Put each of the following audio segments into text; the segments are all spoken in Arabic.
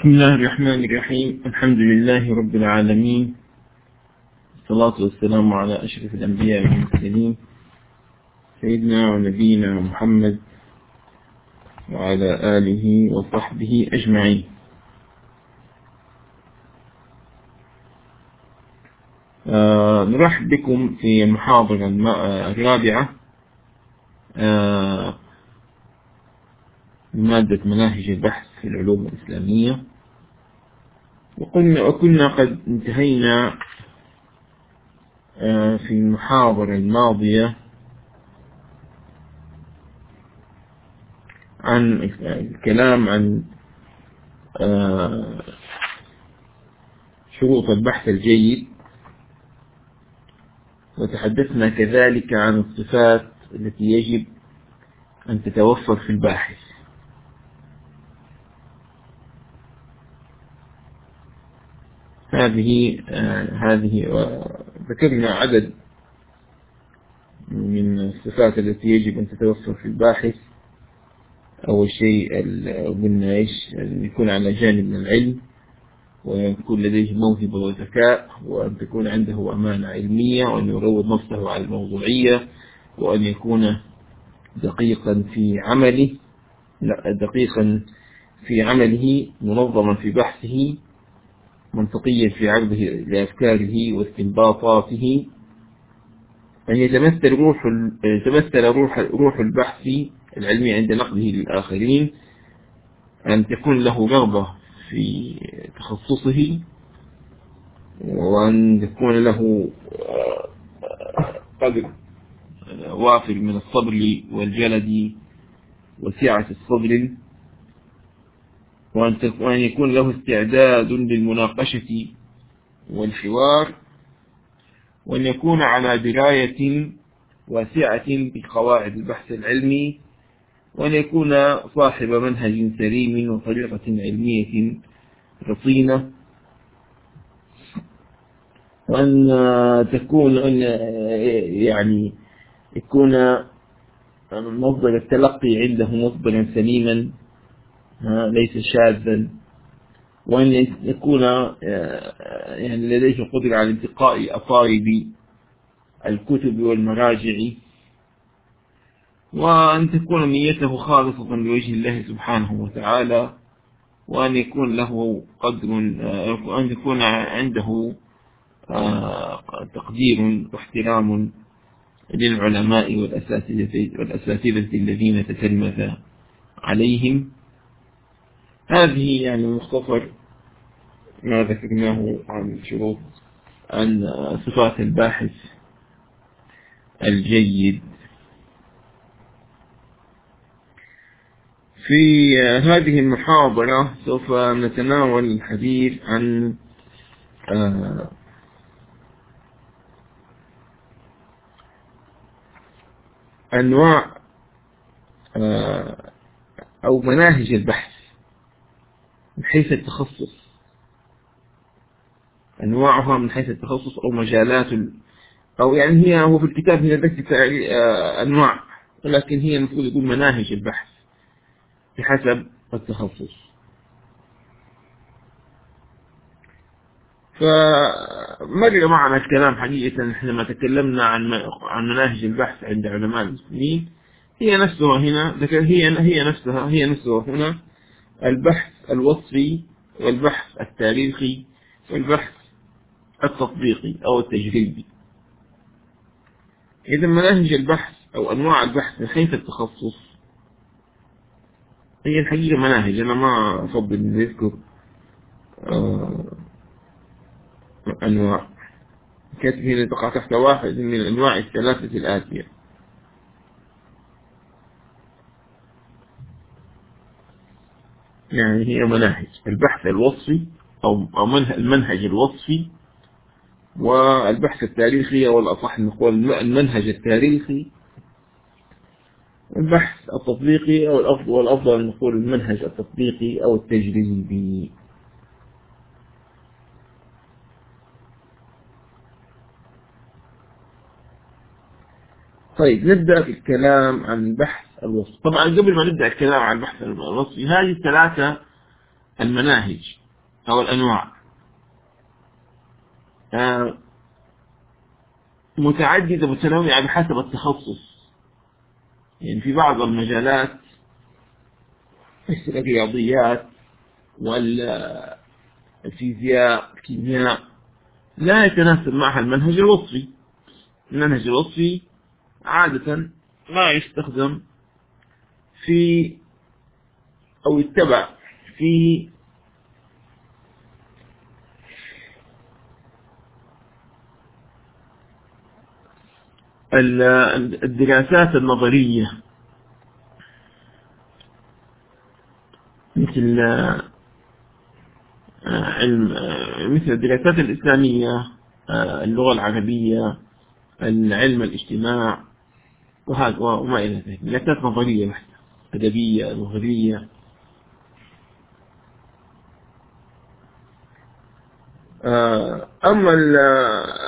بسم الله الرحمن الرحيم. الحمد لله رب العالمين. الصلاة والسلام على أشرف الأنبياء والمرسلين. سيدنا ونبينا محمد وعلى آله وصحبه أجمعين. آه نرحب بكم في المحاضرة الرابعة. آه مادة مناهج البحث في العلوم الإسلامية. وقلنا وكنا قد انتهينا في المحاضرة الماضية عن الكلام عن شروط البحث الجيد. وتحدثنا كذلك عن الصفات التي يجب أن تتوفر في الباحث. هذه آه هذه ذكرنا عدد من الصفات التي يجب أن تتوفر في الباحث. أول شيء قلنا إيش؟ يكون على جانب من العلم وأن يكون لديه موهبة وذكاء وأن تكون عنده أمانة علمية وأن يروض نفسه على الموضوعية وأن يكون دقيقا في عمله لا دقيقا في عمله منظما في بحثه منطقيا في عرضه لأفكاره واستنباطاته أن يتمثل روح يتمثل روح روح البحث العلمي عند نقده للآخرين أن تكون له رغبة في تخصصه وأن يكون له قدر وافر من الصبر والجلد وسعة الصدر. وأن يكون له استعداد للمناقشة والحوار وأن يكون على دراية واسعة بقواعد البحث العلمي وأن يكون صاحب منهج سليم وطريقة علمية رصينة وأن تكون أن يعني يكون مصدر التلقي عنده مصدرا سليما. ليس شاذا. وأن يكون يعني لديه قدرة على انتقاء أطارب الكتب والمراجع. وأن تكون نيته خالصة لوجه الله سبحانه وتعالى. وأن يكون له قدر وأن يكون عنده تقدير واحترام للعلماء والأساتذة الذين تتلمذ عليهم. هذه يعني مختصر ما ذكرناه عن شروط عن صفات الباحث الجيد. في هذه المحاضرة سوف نتناول الحديث عن أنواع أو مناهج البحث. من حيث التخصص. أنواعها من حيث التخصص أو مجالات أو يعني هي هو في الكتاب هي ذكر أنواع ولكن هي المفروض يقول مناهج البحث بحسب التخصص. فمر معنا الكلام حقيقة. حينما تكلمنا عن عن مناهج البحث عند علماء المسلمين. هي نفسها هنا هي هي نفسها هي نفسها هنا. البحث الوصفي والبحث التاريخي والبحث التطبيقي أو التجريبي. إذا مناهج البحث أو أنواع البحث من حيث التخصص؟ هي الحقيقة مناهج أنا ما أفضل أن أذكر أنواع. كاتب هنا تقع تحت واحد من الأنواع الثلاثة الآتية. يعني هي مناهج البحث الوصفي أو أو منه- المنهج الوصفي والبحث التاريخي أو الأصح نقول المنهج التاريخي البحث التطبيقي أو الأفضل والأفضل نقول المنهج التطبيقي أو التجريبي. طيب نبدأ في الكلام عن البحث الوصفي طبعا قبل ما نبدأ الكلام عن البحث الوصفي هذه الثلاثة المناهج أو الأنواع. آه، متعددة متنوعة بحسب التخصص. يعني في بعض المجالات مثل الرياضيات والفيزياء الكيمياء لا يتناسب معها المنهج الوصفي. المنهج الوصفي عادة ما يستخدم في أو يتبع في ال- الدراسات النظرية. مثل آه، آه، مثل الدراسات الإسلامية آه، اللغة العربية العلم الاجتماع وهذا وما إلى ذلك. دراسات نظرية بحتة. أدبية لغوية آه، أما ال-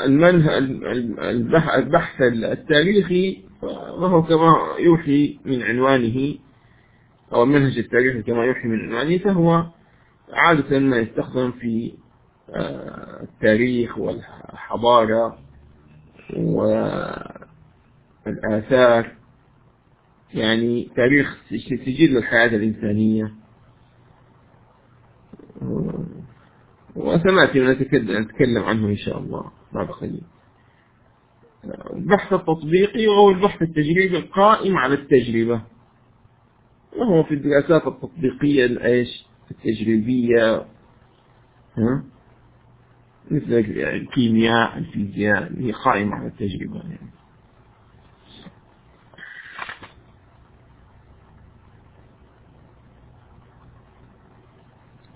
المنه ال- البح- البحث التاريخي فهو كما يوحي من عنوانه أو المنهج التاريخي كما يوحي من عنوانه فهو عادة ما يستخدم في آه، التاريخ والحضارة والآثار. يعني تاريخ سجل الحياة الإنسانية. وسنأتي نتكلم عنه إن شاء الله بعد قليل البحث التطبيقي وهو البحث التجريبي القائم على التجربة. وهو في الدراسات التطبيقية الإيش؟ التجريبية. ها؟ مثل الكيمياء الفيزياء هي قائمة على التجربة يعني.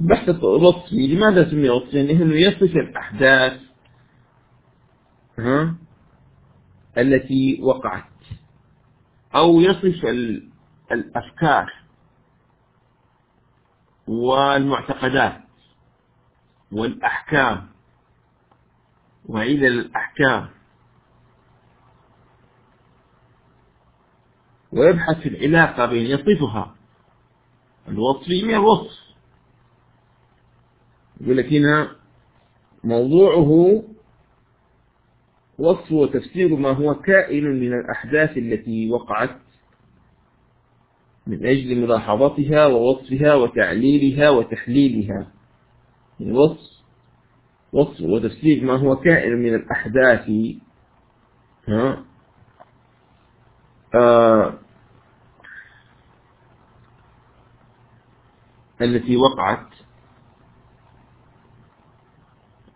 البحث الوصفي لماذا سمي وصفي؟ لأنه يصف الأحداث ها التي وقعت أو يصف ال- الأفكار والمعتقدات والأحكام وعلل الأحكام ويبحث في العلاقة بين يصفها الوصفي من الوصف يقول لك هنا موضوعه وصف وتفسير ما هو كائن من الأحداث التي وقعت من أجل ملاحظتها ووصفها وتعليلها وتحليلها. يعني وصف وصف وتفسير ما هو كائن من الأحداث ها؟ آه التي وقعت آه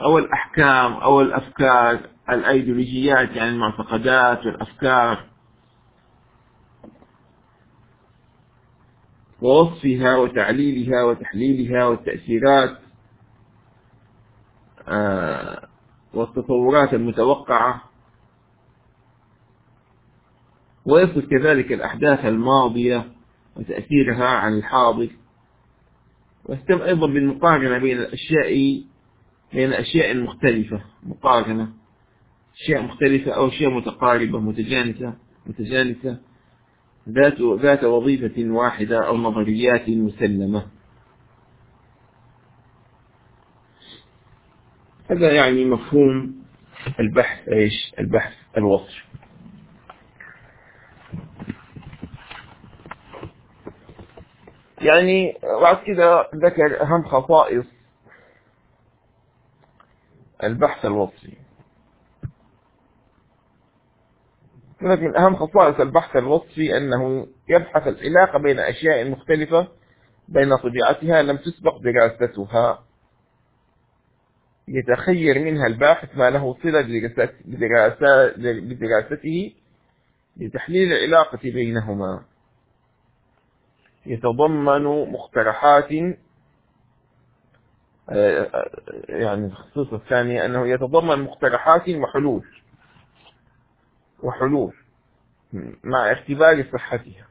أو الأحكام أو الأفكار الأيديولوجيات يعني المعتقدات والأفكار. ووصفها وتعليلها وتحليلها والتأثيرات آه والتطورات المتوقعة. ويصف كذلك الأحداث الماضية وتأثيرها عن الحاضر. واهتم أيضا بالمقارنة بين الأشياء بين الأشياء المختلفة. مقارنة أشياء مختلفة أو أشياء متقاربة متجانسة متجانسة. ذات ذات وظيفة واحدة أو نظريات مسلمة. هذا يعني مفهوم البحث إيش؟ البحث الوصفي يعني بعد كده ذكر أهم خصائص البحث الوصفي. لكن أهم خصائص البحث الوصفي أنه يبحث العلاقة بين أشياء مختلفة بين طبيعتها لم تسبق دراستها. يتخير منها الباحث ما له صلة بدراسته لتحليل العلاقة بينهما. يتضمن مقترحات يعني الخصوص الثانية أنه يتضمن مقترحات وحلول وحلول مع اختبار صحتها.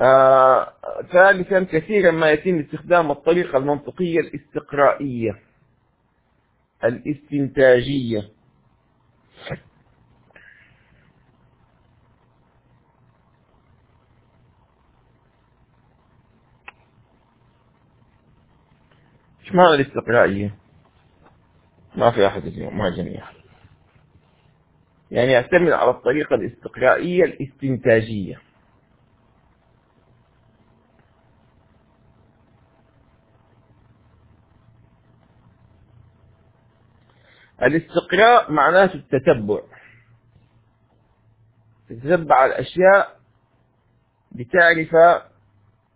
آه، ثالثا كثيرا ما يتم استخدام الطريقة المنطقية الاستقرائية الاستنتاجية. معنى الاستقرائية ما في أحد اليوم ما جميع. يعني يعتمد على الطريقة الاستقرائية الاستنتاجية. الاستقراء معناته التتبع. تتبع الأشياء لتعرف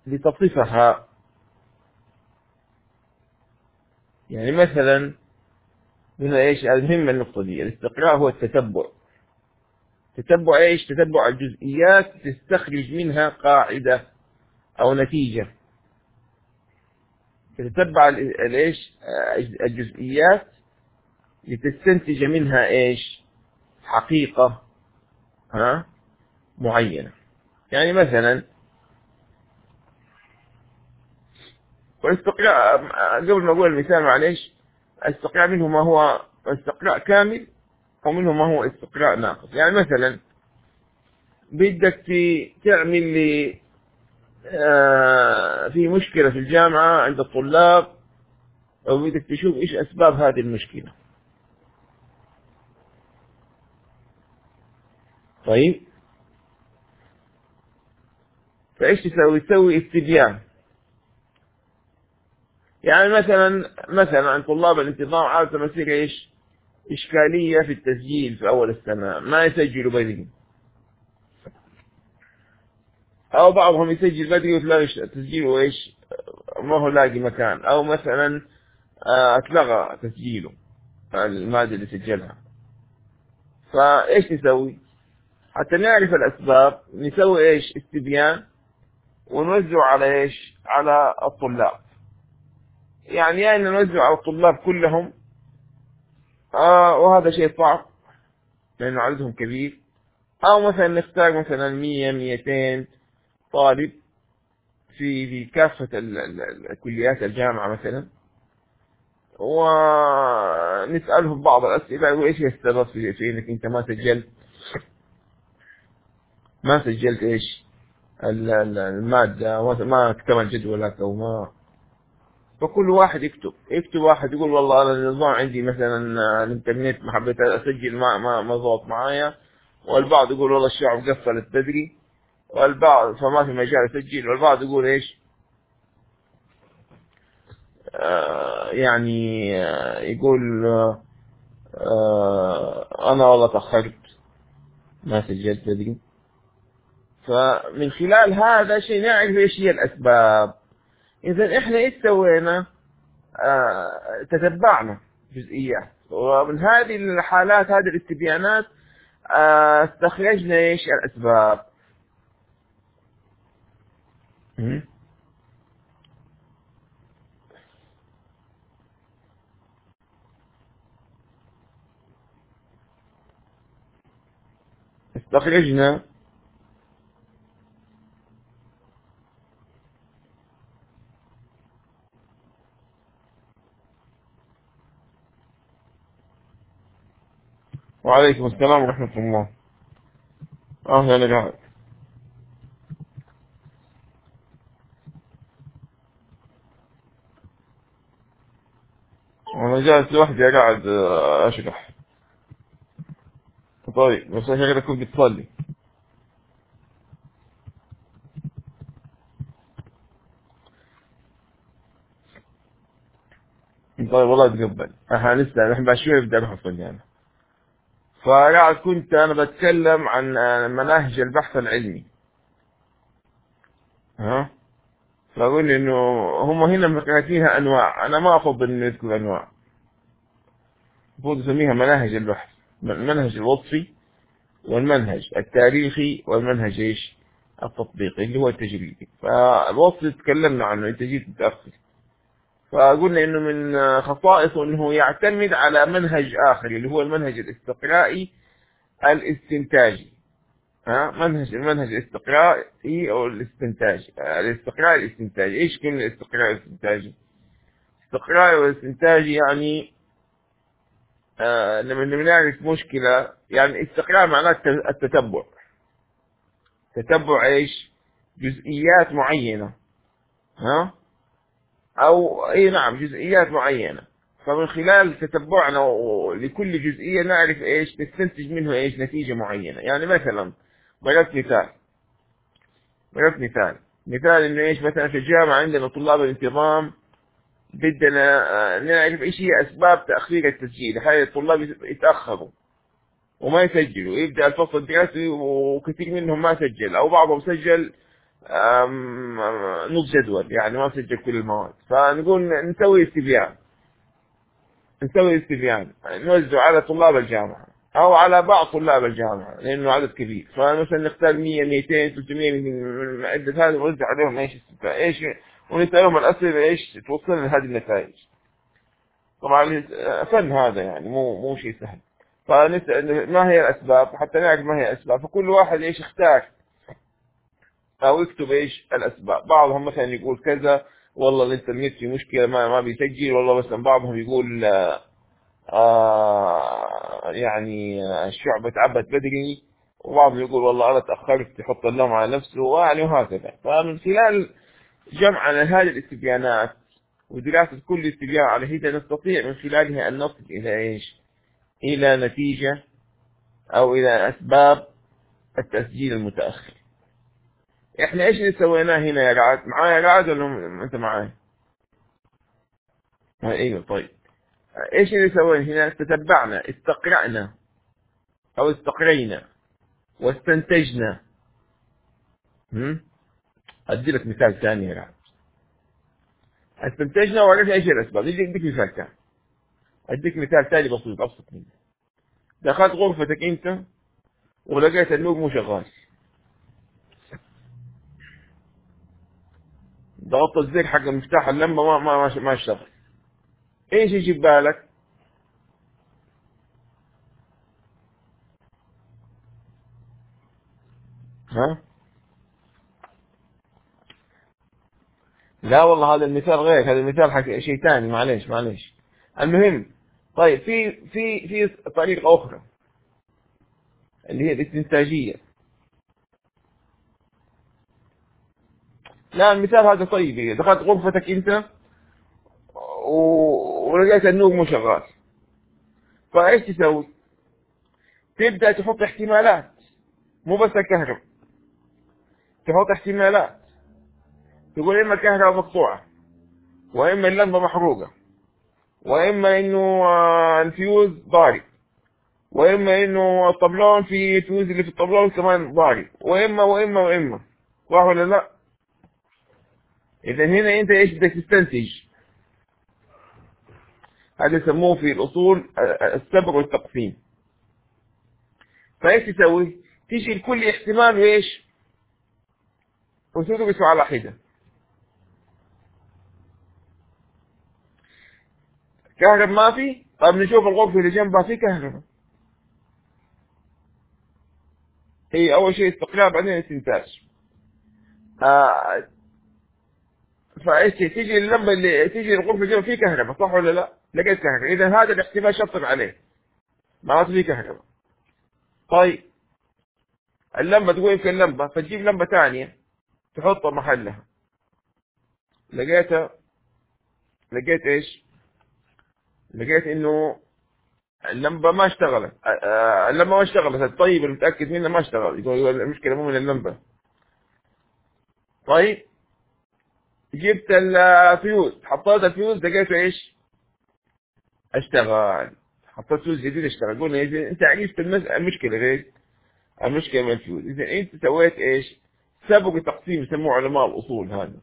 لتصفها يعني مثلا هنا إيش؟ المهم النقطة دي الاستقراء هو التتبع. تتبع إيش؟ تتبع الجزئيات تستخرج منها قاعدة أو نتيجة. تتبع الايش الجزئيات لتستنتج منها إيش؟ حقيقة ها؟ معينة. يعني مثلا والاستقراء قبل ما أقول المثال معلش الاستقراء منه ما هو استقراء كامل ومنه ما هو استقراء ناقص. يعني مثلا بدك تعمل لي آه، في مشكلة في الجامعة عند الطلاب أو بدك تشوف إيش أسباب هذه المشكلة. طيب؟ فإيش تسوي؟ تسوي استبيان. يعني مثلا مثلا عن طلاب الانتظام عادة تصير إيش؟ إشكالية في التسجيل في أول السنة ما يسجلوا بدري. أو بعضهم يسجل بدري وتلاقي تسجيله إيش ما هو لاقي مكان. أو مثلا آه، أتلغى تسجيله المادة اللي سجلها. فإيش نسوي؟ حتى نعرف الأسباب نسوي إيش؟ استبيان ونوزع على إيش؟ على الطلاب. يعني يا يعني نوزع على الطلاب كلهم؟ آه وهذا شيء صعب لأنه عددهم كبير. أو مثلا نختار مثلا مية ميتين طالب في في كافة الكليات الجامعة مثلا. ونسألهم بعض الأسئلة وإيش هي السبب في إنك أنت ما سجلت؟ ما سجلت إيش؟ المادة ما اكتمل جدولك أو ما فكل واحد يكتب يكتب واحد يقول والله أنا النظام عندي مثلا الإنترنت ما حبيت أسجل ما ما ما ضبط معايا والبعض يقول والله الشعب قفلت بدري والبعض فما في مجال أسجل والبعض يقول إيش؟ آه يعني آه يقول آه أنا والله تأخرت ما سجلت بدري. فمن خلال هذا شيء نعرف إيش هي الأسباب. اذا إحنا إيش سوينا؟ آه تتبعنا جزئيات. ومن هذه الحالات هذه الاستبيانات آه استخرجنا إيش؟ الأسباب. استخرجنا وعليكم السلام ورحمة الله. أهلا قاعد أنا جالس لوحدي قاعد أشرح طيب بس شكلك كنت بتصلي. طيب والله تقبل. إحنا لسه نحن بعد شوي بدي أروح أصلي أنا. فقاعد كنت أنا بتكلم عن مناهج البحث العلمي. ها؟ فأقول إنه هم هنا فيها أنواع. أنا ما أفضل إنه يذكر أنواع. المفروض يسميها مناهج البحث. المنهج الوصفي والمنهج التاريخي والمنهج إيش؟ التطبيقي اللي هو التجريبي فالوصل تكلمنا عنه أنت جيت متأخر. فقلنا إنه من خصائصه إنه يعتمد على منهج آخر اللي هو المنهج الاستقرائي الاستنتاجي. ها؟ منهج المنهج الاستقرائي أو الاستنتاجي. الاستقرائي الاستنتاجي. إيش كلمة الاستقرائي الاستنتاجي الاستقرائي والاستنتاجي يعني آه لما نعرف مشكلة يعني استقراء معناه التتبع. تتبع إيش؟ جزئيات معينة. ها؟ أو أي نعم جزئيات معينة. فمن خلال تتبعنا لكل جزئية نعرف إيش نستنتج منه إيش نتيجة معينة. يعني مثلا ضربت مثال ضربت مثال مثال إنه إيش مثلا في الجامعة عندنا طلاب الانتظام بدنا آه، نعرف إيش هي أسباب تأخير التسجيل. هاي الطلاب يتأخروا وما يسجلوا. يبدأ الفصل الدراسي وكثير منهم ما سجل أو بعضهم سجل نص جدول يعني ما سجل كل المواد. فنقول نسوي استبيان. نسوي استبيان. نوزع على طلاب الجامعة أو على بعض طلاب الجامعة لأنه عدد كبير. فمثلا نختار 100 200 300 من عدة هذه ونوزع عليهم إيش إيش ونسألهم الأسئلة إيش توصلنا لهذه النتائج. طبعا فن هذا يعني مو مو شيء سهل. فنسأل ما هي الأسباب؟ حتى نعرف ما هي الأسباب. فكل واحد إيش اختار. أو يكتب إيش الأسباب. بعضهم مثلا يقول كذا والله الإنترنت في مشكلة ما ما بيسجل. والله مثلا بعضهم يقول آه يعني الشعب تعبت بدري. وبعضهم يقول والله أنا تأخرت يحط اللوم على نفسه ويعني وهكذا. فمن خلال جمعنا هذه الاستبيانات ودراسة كل استبيان على حدة نستطيع من خلالها أن نصل إلى إيش؟ إلى نتيجة أو إلى أسباب التسجيل المتأخر. إحنا إيش اللي سويناه هنا يا رعد معايا رعد ولا أنت معاي؟ أيوه طيب. إيش اللي سوينا هنا؟ تتبعنا استقرأنا. أو استقرينا. واستنتجنا. أدي لك مثال ثاني يا رعد استنتجنا وعرفنا إيش الأسباب. اديك مثال ثاني. أديك مثال ثاني بسيط أبسط منه. دخلت غرفتك أنت ولقيت النور مو شغال. ضغطت الزر حق مفتاح اللمبه ما ما ما اشتغل إيش يجي ببالك؟ ها؟ لا والله هذا المثال غير هذا المثال حق شيء ثاني معليش معليش المهم طيب في في في طريقة أخرى اللي هي الاستنتاجية لا المثال هذا طيب. دخلت غرفتك أنت ولقيت النور مو شغال. فإيش تسوي؟ تبدأ تحط احتمالات. مو بس الكهرب تحط احتمالات. تقول إما الكهرباء مقطوعة وإما اللمبة محروقة وإما إنه آه، الفيوز ضارب وإما إنه الطبلون في فيوز اللي في الطبلون كمان ضارب وإما وإما وإما. صح ولا لا؟ إذا هنا أنت إيش بدك تستنتج؟ هذا يسموه في الأصول آه، السبب والتقسيم فإيش تسوي؟ تيجي لكل احتمال وإيش؟ وتدرسه على حدة كهرب ما في طيب نشوف الغرفة اللي جنبها في كهرباء هي أول شيء استقلال بعدين استنتاج آه فايش تيجي اللمبة اللي تيجي اللي جنبها في كهرباء صح ولا لا؟ لقيت كهرباء. إذا هذا الاحتمال شطب عليه. معناته في كهرباء. طيب. اللمبة تقول يمكن اللمبة فتجيب لمبة ثانية تحطها محلها. لقيتها لقيت إيش؟ لقيت إنه اللمبة ما اشتغلت. اللمبة ما اشتغلت. الطيب المتاكد منها ما اشتغل يقول المشكلة مو من اللمبة. طيب. جبت الفيوز حطيت الفيوز لقيته إيش؟ اشتغل. حطيت فيوز جديد اشتغل. قلنا إذا أنت عرفت المشكلة غير. المشكلة من الفيوز. إذا أنت سويت إيش؟ سبر تقسيم يسموه علماء الأصول هذا.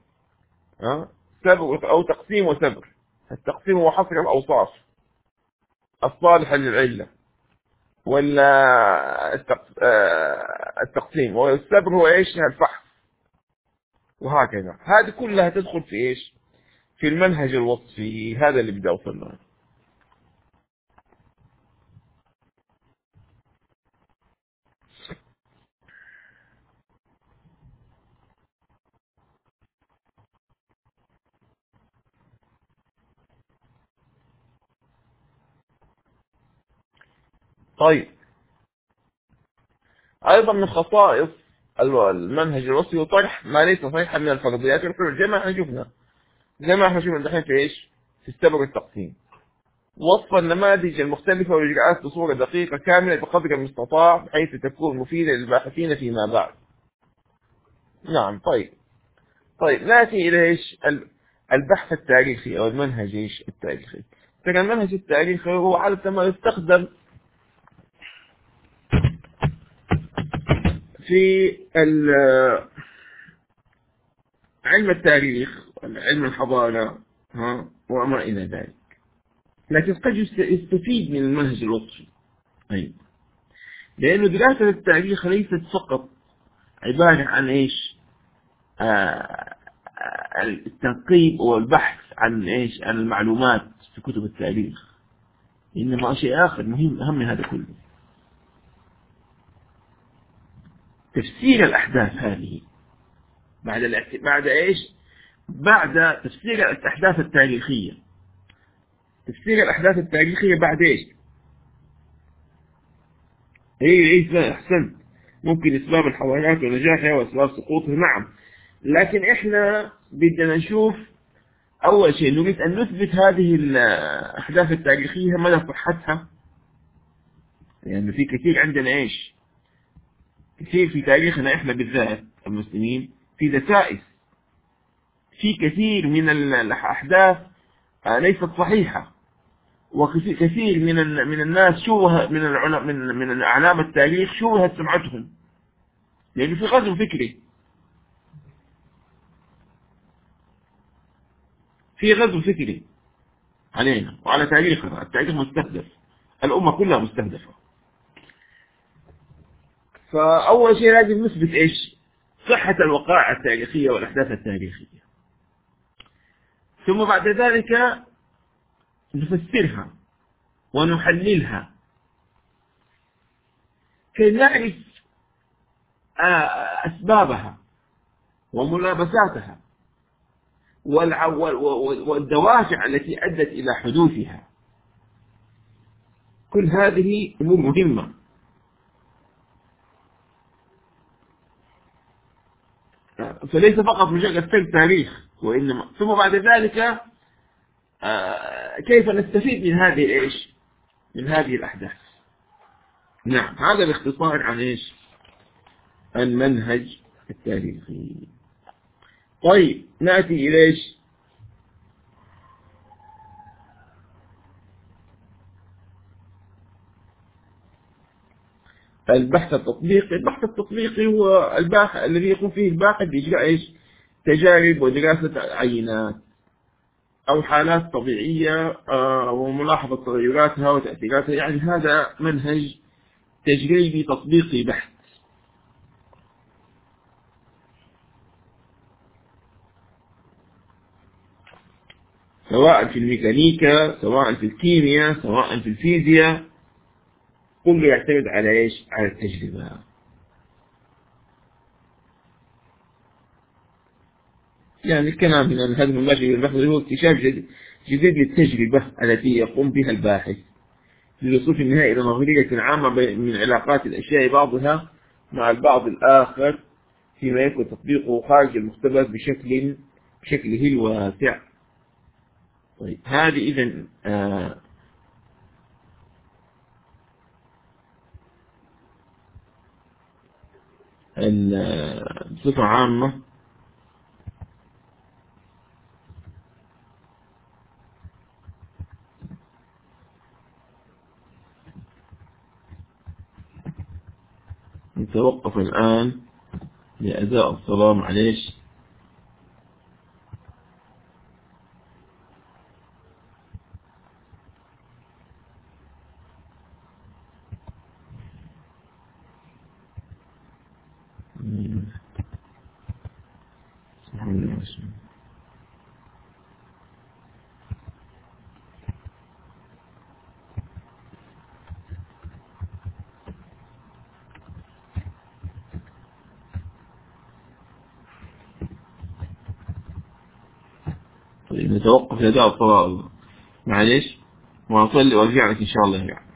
ها؟ سبر أو تقسيم وسبر التقسيم هو حصر الأوصاف. الصالحة للعلة. ولا آه، التقسيم. والسبر هو إيش؟ الفحص. وهكذا. هذه كلها تدخل في إيش؟ في المنهج الوصفي هذا اللي بدي أوصل له. طيب. أيضا من خصائص المنهج الوصفي وطرح ما ليس صحيحا من الفرضيات والحلول زي ما إحنا شفنا زي ما إحنا شفنا دحين في إيش؟ في السبب التقسيم وصف النماذج المختلفة والإجراءات بصورة دقيقة كاملة بقدر المستطاع بحيث تكون مفيدة للباحثين فيما بعد. نعم طيب. طيب نأتي إلى إيش؟ البحث التاريخي أو المنهج إيش التاريخي. ترى المنهج التاريخي هو عادة ما يستخدم في علم التاريخ علم الحضارة ها وما إلى ذلك. لكن قد يستفيد من المنهج الوصفي. أيضا لأنه دراسة التاريخ ليست فقط عبارة عن إيش؟ آه التنقيب والبحث عن إيش؟ عن المعلومات في كتب التاريخ. إنما شيء آخر مهم أهم من هذا كله. تفسير الأحداث هذه. بعد بعد إيش؟ بعد تفسير الأحداث التاريخية. تفسير الأحداث التاريخية بعد إيش؟ إيه إيه أحسنت. ممكن أسباب الحوارات ونجاحها وأسباب سقوطها نعم. لكن إحنا بدنا نشوف أول شيء نريد أن نثبت هذه الأحداث التاريخية مدى صحتها لأنه يعني في كثير عندنا إيش؟ كثير في تاريخنا إحنا بالذات المسلمين في دسائس. في كثير من الأحداث ليست صحيحة. وكثير من من الناس شوه من من من أعلام التاريخ شوهت سمعتهم. لأنه في غزو فكري. في غزو فكري علينا وعلى تاريخنا. التاريخ مستهدف. الأمة كلها مستهدفة. فأول شيء لازم نثبت إيش؟ صحة الوقائع التاريخية والأحداث التاريخية. ثم بعد ذلك نفسرها ونحللها. كي نعرف آه، أسبابها وملابساتها والدوافع التي أدت إلى حدوثها. كل هذه أمور مهمة. فليس فقط مجرد سرد تاريخ وإنما ثم بعد ذلك آه، كيف نستفيد من هذه إيش؟ من هذه الأحداث؟ نعم هذا باختصار عن إيش؟ المنهج التاريخي طيب نأتي إلى إيش؟ البحث التطبيقي البحث التطبيقي هو الباحث الذي يقوم فيه الباحث بإجراء إيش؟ تجارب ودراسة عينات أو حالات طبيعية آه، وملاحظة تغيراتها وتأثيراتها. يعني هذا منهج تجريبي تطبيقي بحث سواء في الميكانيكا سواء في الكيمياء سواء في الفيزياء. كله يعتمد على إيش؟ على التجربة. يعني الكلام من هذا المباشر البحث هو اكتشاف جديد للتجربة التي يقوم بها الباحث. للوصول في النهاية إلى نظرية عامة من علاقات الأشياء بعضها مع البعض الآخر فيما يكون تطبيقه خارج المختبر بشكل بشكله الواسع. طيب هذه إذا آه بصفة عامة نتوقف الآن لأداء الصلاة معليش ماشي طيب لدعاء الطوارئ معلش وأصلي وأرجع لك إن شاء الله يعني.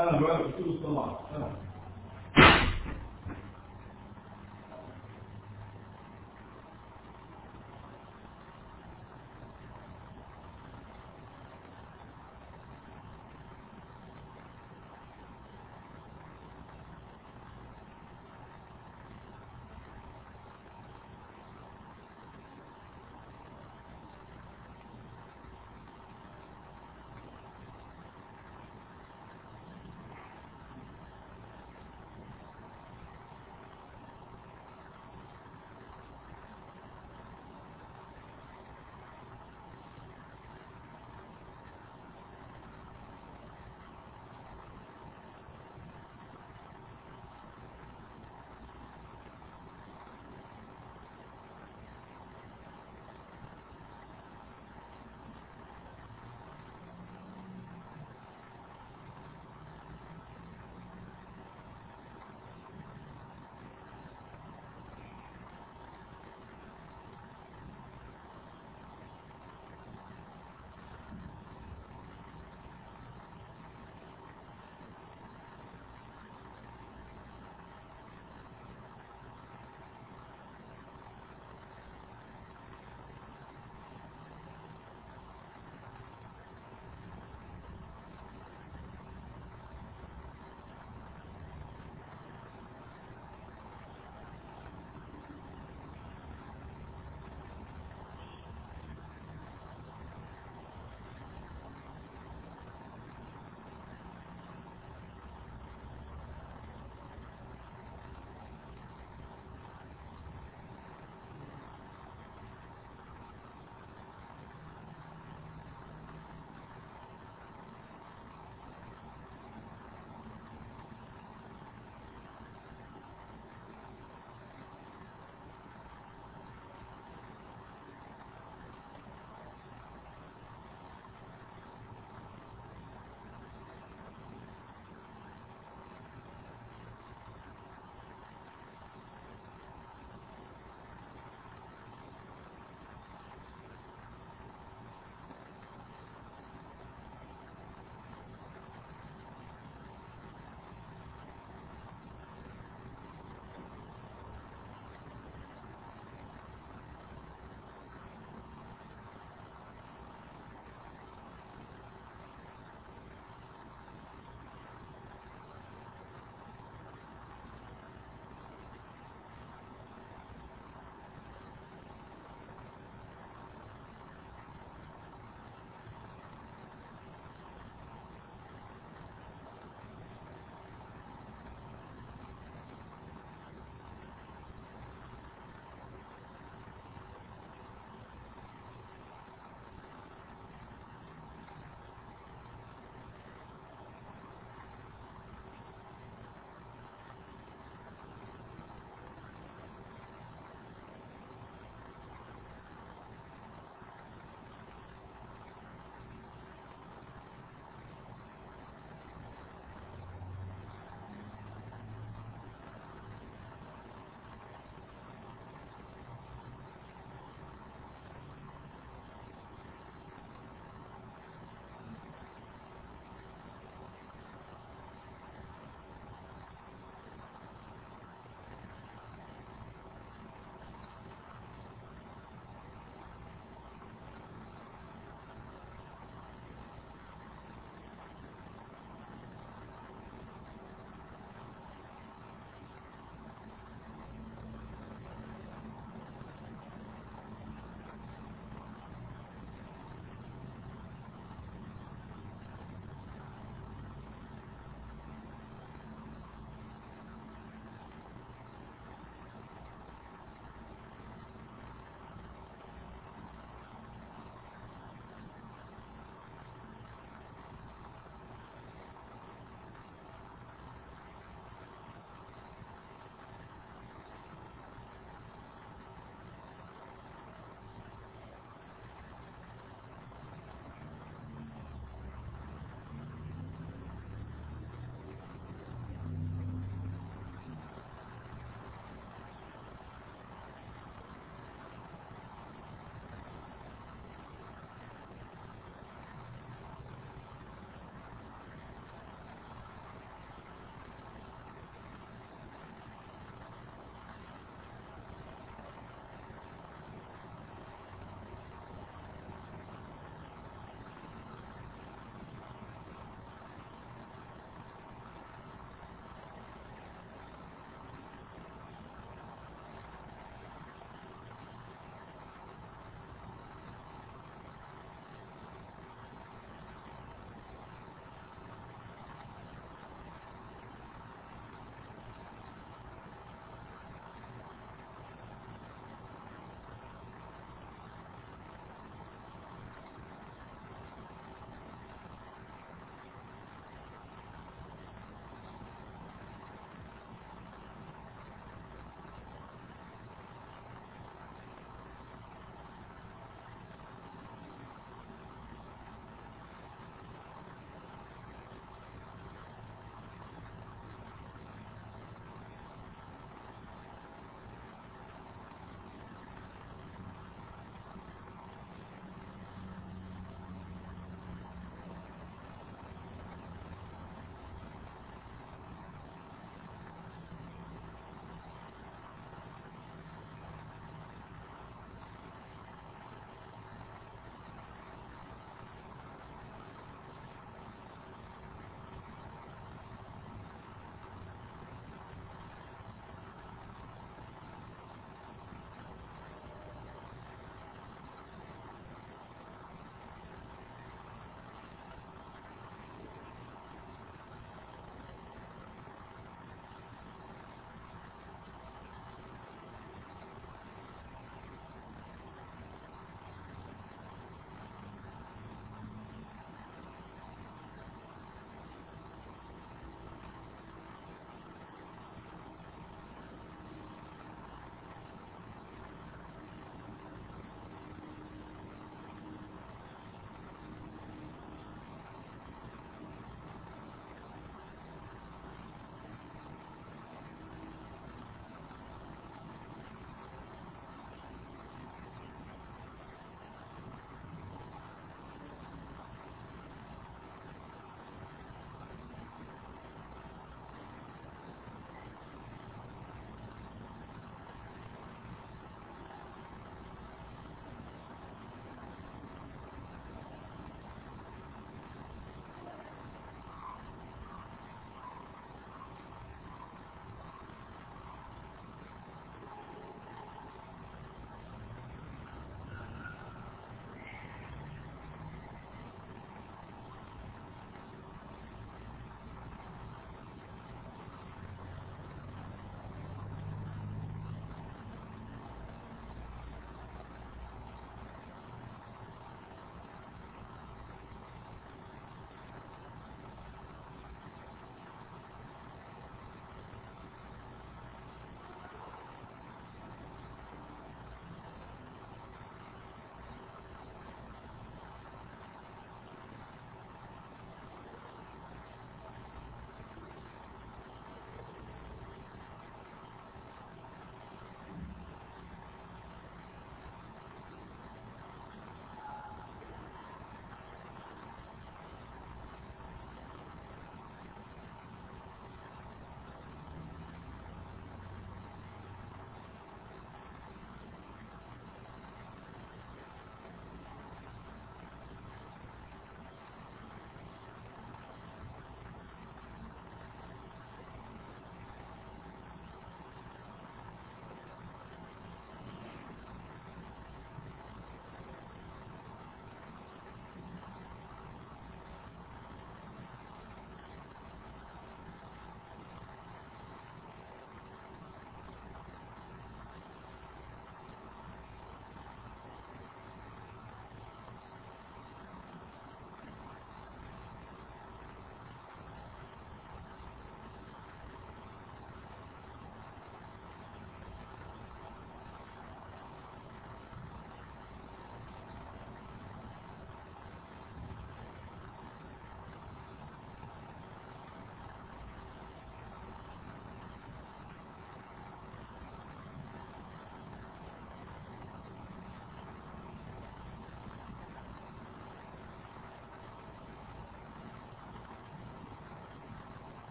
أنا بقى بكتب الصلاة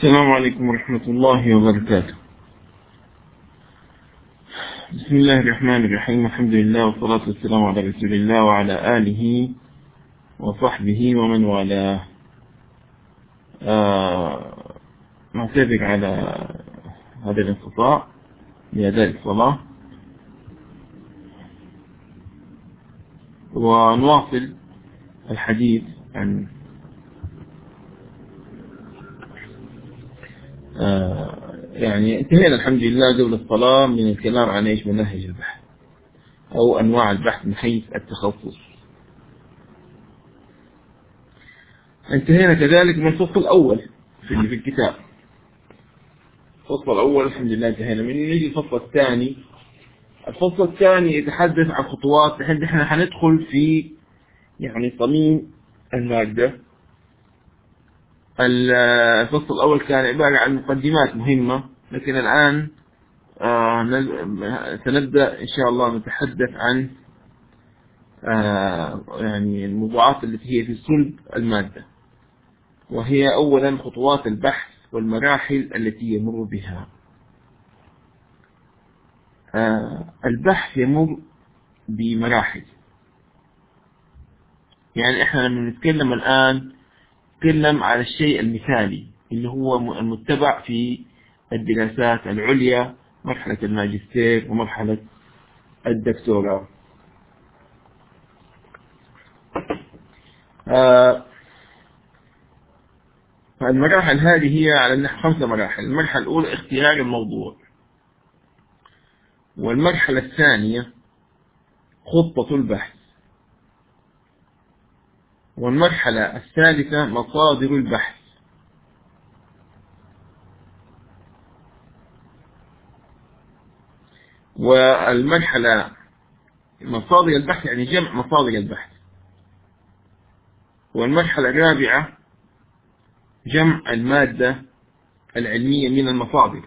السلام عليكم ورحمة الله وبركاته. بسم الله الرحمن الرحيم. الحمد لله والصلاة والسلام على رسول الله وعلى آله وصحبه ومن والاه. آه نعتذر على هذا الانقطاع لأداء الصلاة. ونواصل الحديث عن آه يعني انتهينا الحمد لله قبل الصلاة من الكلام عن إيش؟ منهج البحث أو أنواع البحث من حيث التخصص. انتهينا كذلك من الفصل الأول في اللي في الكتاب. الفصل الأول الحمد لله انتهينا. منه نيجي الفصل الثاني. الفصل الثاني يتحدث عن خطوات. الحين إحنا حندخل في يعني صميم المادة. الفصل الأول كان عبارة عن مقدمات مهمة لكن الآن آه سنبدأ إن شاء الله نتحدث عن آه يعني الموضوعات التي هي في صلب المادة. وهي أولا خطوات البحث والمراحل التي يمر بها. آه البحث يمر بمراحل. يعني إحنا لما نتكلم الآن نتكلم على الشيء المثالي اللي هو المتبع في الدراسات العليا مرحلة الماجستير ومرحلة الدكتوراه. آه المراحل هذه هي على النحو خمسة مراحل. المرحلة الأولى اختيار الموضوع. والمرحلة الثانية خطة البحث. والمرحلة الثالثة مصادر البحث. والمرحلة مصادر البحث يعني جمع مصادر البحث. والمرحلة الرابعة جمع المادة العلمية من المصادر.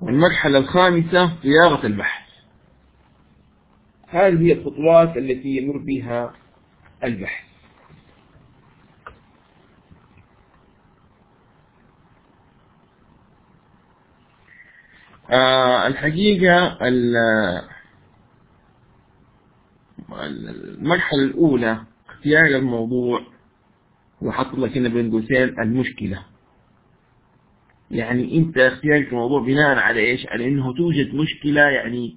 والمرحلة الخامسة صياغة البحث. هذه هي الخطوات التي يمر بها البحث. آه الحقيقة المرحلة الأولى اختيار الموضوع وحط لك هنا بين قوسين المشكلة. يعني أنت اختيارك الموضوع بناء على إيش؟ على إنه توجد مشكلة يعني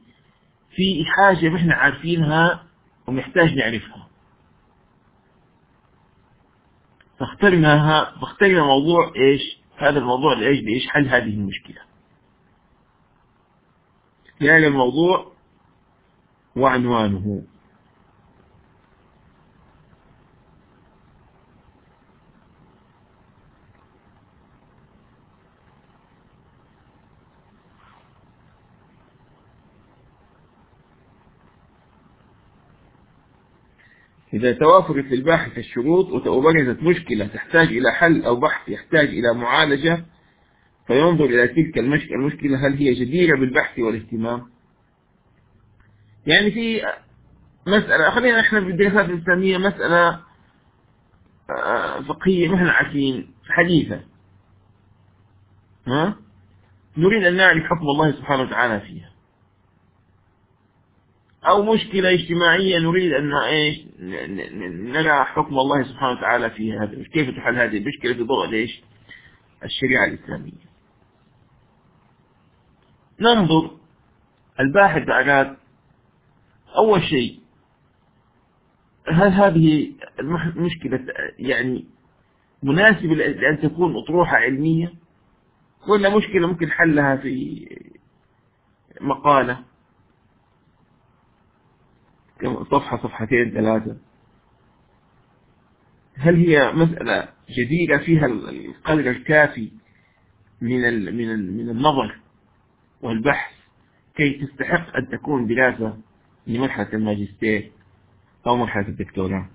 في حاجة إحنا عارفينها ومحتاج نعرفها. فاخترناها فاخترنا موضوع إيش؟ هذا الموضوع لايش لايش حل هذه المشكلة. اختيار الموضوع وعنوانه. إذا توافرت للباحث الشروط وبرزت مشكلة تحتاج إلى حل أو بحث يحتاج إلى معالجة فينظر إلى تلك المشكلة هل هي جديرة بالبحث والاهتمام. يعني في مسألة خلينا إحنا في الدراسات الإسلامية مسألة فقهية ما عارفين حديثة. ها؟ نريد أن نعرف حكم الله سبحانه وتعالى فيها. أو مشكلة اجتماعية نريد أن إيش نرى حكم الله سبحانه وتعالى في هذا. كيف تحل هذه المشكلة في ضوء ليش الشريعة الإسلامية. ننظر الباحث أراد أول شيء هل هذه المشكلة يعني مناسبة لأن تكون أطروحة علمية؟ ولا مشكلة ممكن حلها في مقالة؟ صفحة صفحتين ثلاثة. هل هي مسألة جديدة فيها القدر الكافي من من من النظر والبحث كي تستحق أن تكون دراسة لمرحلة الماجستير أو مرحلة الدكتوراه؟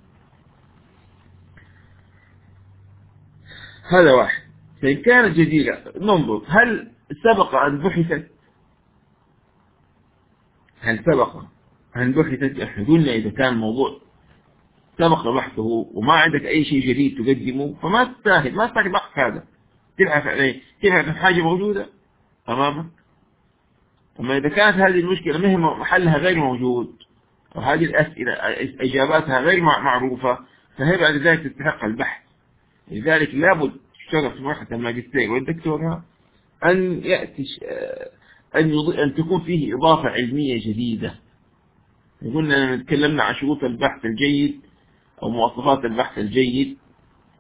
هذا واحد. فإن كانت جديدة ننظر. هل سبق أن بحثت؟ هل سبق؟ إحنا قلنا إذا كان الموضوع سبق بحثه وما عندك أي شيء جديد تقدمه فما تستاهل ما تستاهل بحث هذا. تبحث عليه تبحث عن حاجة موجودة؟ أمامك أما إذا كانت هذه المشكلة مهم محلها غير موجود أو هذه الأسئلة إجاباتها غير معروفة فهي بعد ذلك تستحق البحث. لذلك لابد تشتغل في مرحلة الماجستير والدكتوراه أن يأتي أن, أن تكون فيه إضافة علمية جديدة. قلنا تكلمنا عن شروط البحث الجيد أو مواصفات البحث الجيد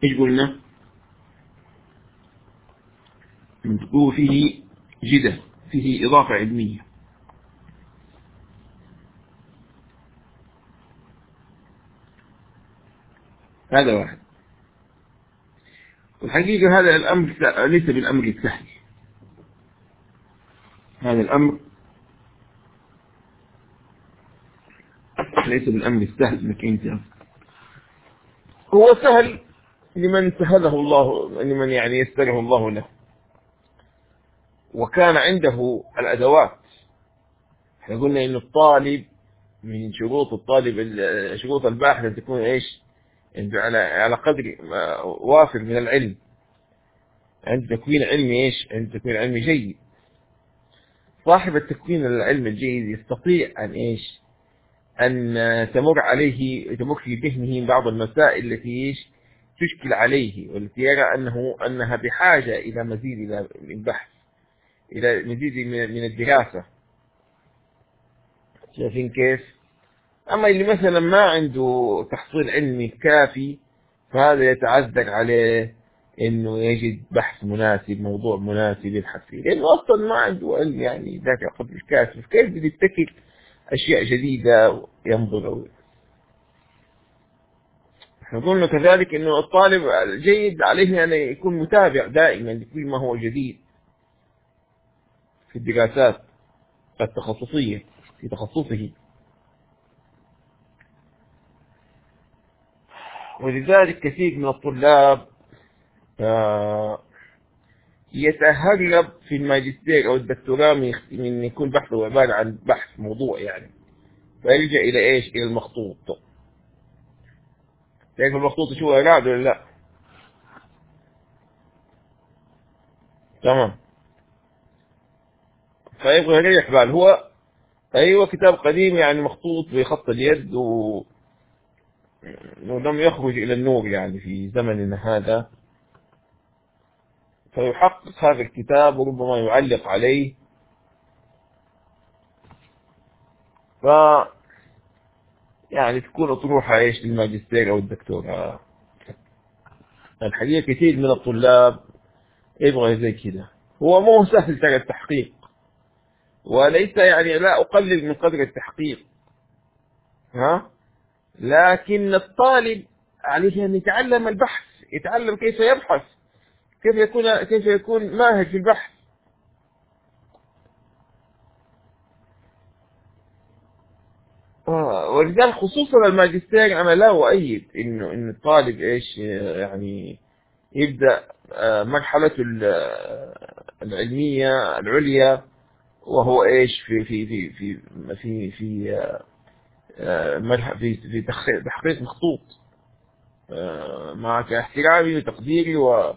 إيش قلنا؟ تكون فيه جدة فيه إضافة علمية. هذا واحد. والحقيقة هذا الأمر ليس بالأمر السهل. هذا الأمر ليس بالأمر السهل إنك أنت. هو سهل لمن سهله الله لمن يعني يسره الله له. وكان عنده الأدوات. إحنا قلنا إن الطالب من شروط الطالب شروط الباحث أن تكون إيش؟ على على قدر وافر من العلم. عند تكوين علمي إيش؟ عند تكوين علمي جيد. صاحب التكوين العلم الجيد يستطيع أن إيش؟ أن تمر عليه تمر في ذهنه بعض المسائل التي تشكل عليه والتي يرى أنه أنها بحاجة إلى مزيد من البحث إلى مزيد من الدراسة. شايفين كيف؟ أما اللي مثلا ما عنده تحصيل علمي كافي فهذا يتعذر عليه إنه يجد بحث مناسب موضوع مناسب يبحث فيه. لأنه أصلا ما عنده علم يعني ذاك القدر الكافي كيف بده يتكل؟ أشياء جديدة ينظر قلنا كذلك إنه الطالب الجيد عليه أن يكون متابع دائما لكل ما هو جديد في الدراسات التخصصية في تخصصه. ولذلك كثير من الطلاب يتهرب في الماجستير أو الدكتوراه من يكون بحثه عبارة عن بحث موضوع يعني. فيلجأ إلى إيش؟ إلى المخطوط. تعرف المخطوط شو قاعد ولا لا؟ تمام. فيبغى يريح بال هو أيوة كتاب قديم يعني مخطوط بخط اليد و ولم يخرج إلى النور يعني في زمننا هذا. فيحقق هذا الكتاب وربما يعلق عليه. ف يعني تكون أطروحة إيش للماجستير أو الدكتوراه. الحقيقة كثير من الطلاب يبغى زي كده هو مو سهل ترى التحقيق. وليس يعني لا أقلل من قدر التحقيق. ها؟ لكن الطالب عليه أن يتعلم البحث يتعلم كيف يبحث. كيف يكون كيف يكون ماهر في البحث؟ آه، ولذلك خصوصا الماجستير أنا لا أؤيد انه إن الطالب إيش يعني يبدأ آه، مرحلته العلمية العليا وهو إيش في في في في في في آه، في, في تحقيق مخطوط. مع احترامي وتقديري و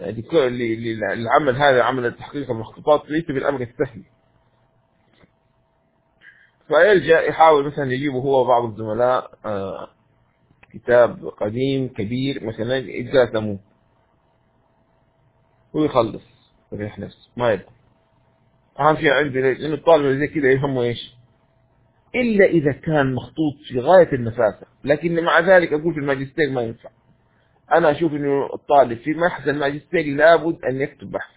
للعمل هذا عمل تحقيق المخطوطات ليس بالأمر السهل فيلجأ يحاول مثلا يجيبه هو وبعض الزملاء آه، كتاب قديم كبير مثلا يتقاسموه ويخلص يريح نفسه ما يبقى أهم شيء عندي ليش؟ لأن الطالب اللي زي كذا يهمه إيش؟ إلا إذا كان مخطوط في غاية النفاسة لكن مع ذلك أقول في الماجستير ما ينفع أنا أشوف إنه الطالب في بحث الماجستير لابد أن يكتب بحث.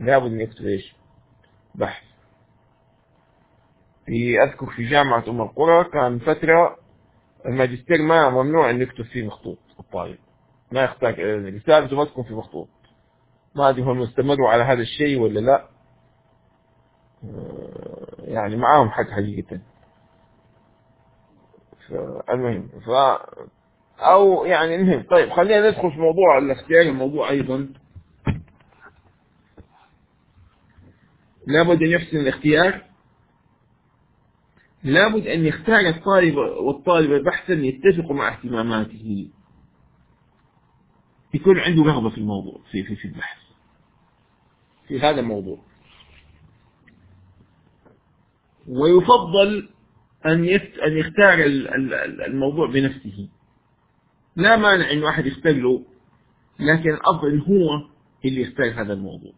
لابد أن يكتب إيش؟ بحث. في أذكر في جامعة أم القرى كان فترة الماجستير ما ممنوع أن يكتب فيه مخطوط الطالب. ما يحتاج رسالته ما تكون في مخطوط. ما أدري هم استمروا على هذا الشيء ولا لا. يعني معاهم حق حقيقة. فالمهم ف أو يعني المهم طيب خلينا ندخل في موضوع الاختيار الموضوع أيضا. لابد أن يحسن الاختيار. لابد أن يختار الطالب والطالبة بحثا يتفق مع اهتماماته. يكون عنده رغبة في الموضوع في في في البحث في هذا الموضوع. ويفضل أن أن يختار الموضوع بنفسه. لا مانع إنه أحد يختار له لكن الأفضل هو اللي يختار هذا الموضوع.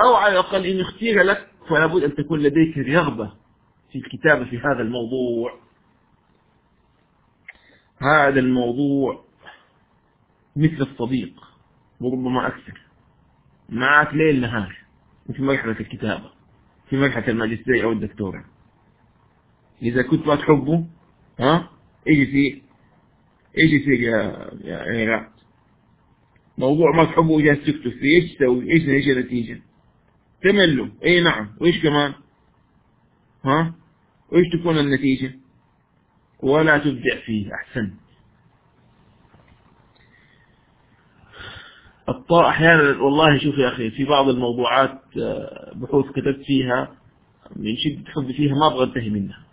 أو على الأقل إن اختير لك فلا بد أن تكون لديك رغبة في الكتابة في هذا الموضوع. هذا الموضوع مثل الصديق وربما أكثر. معك ليل نهار في مرحلة الكتابة في مرحلة الماجستير أو الدكتوراه. إذا كنت ما تحبه ها ايجي في ايجي في يا يا عراق موضوع ما تحبه وجالس تكتب فيه إيش تسوي؟ إيش إيش النتيجة؟ تمله إي نعم وإيش كمان؟ ها؟ وإيش تكون النتيجة؟ ولا تبدع فيه احسنت الطاء أحيانا والله شوف يا أخي في بعض الموضوعات آه، بحوث كتبت فيها من شدة حبي فيها ما أبغى أنتهي منها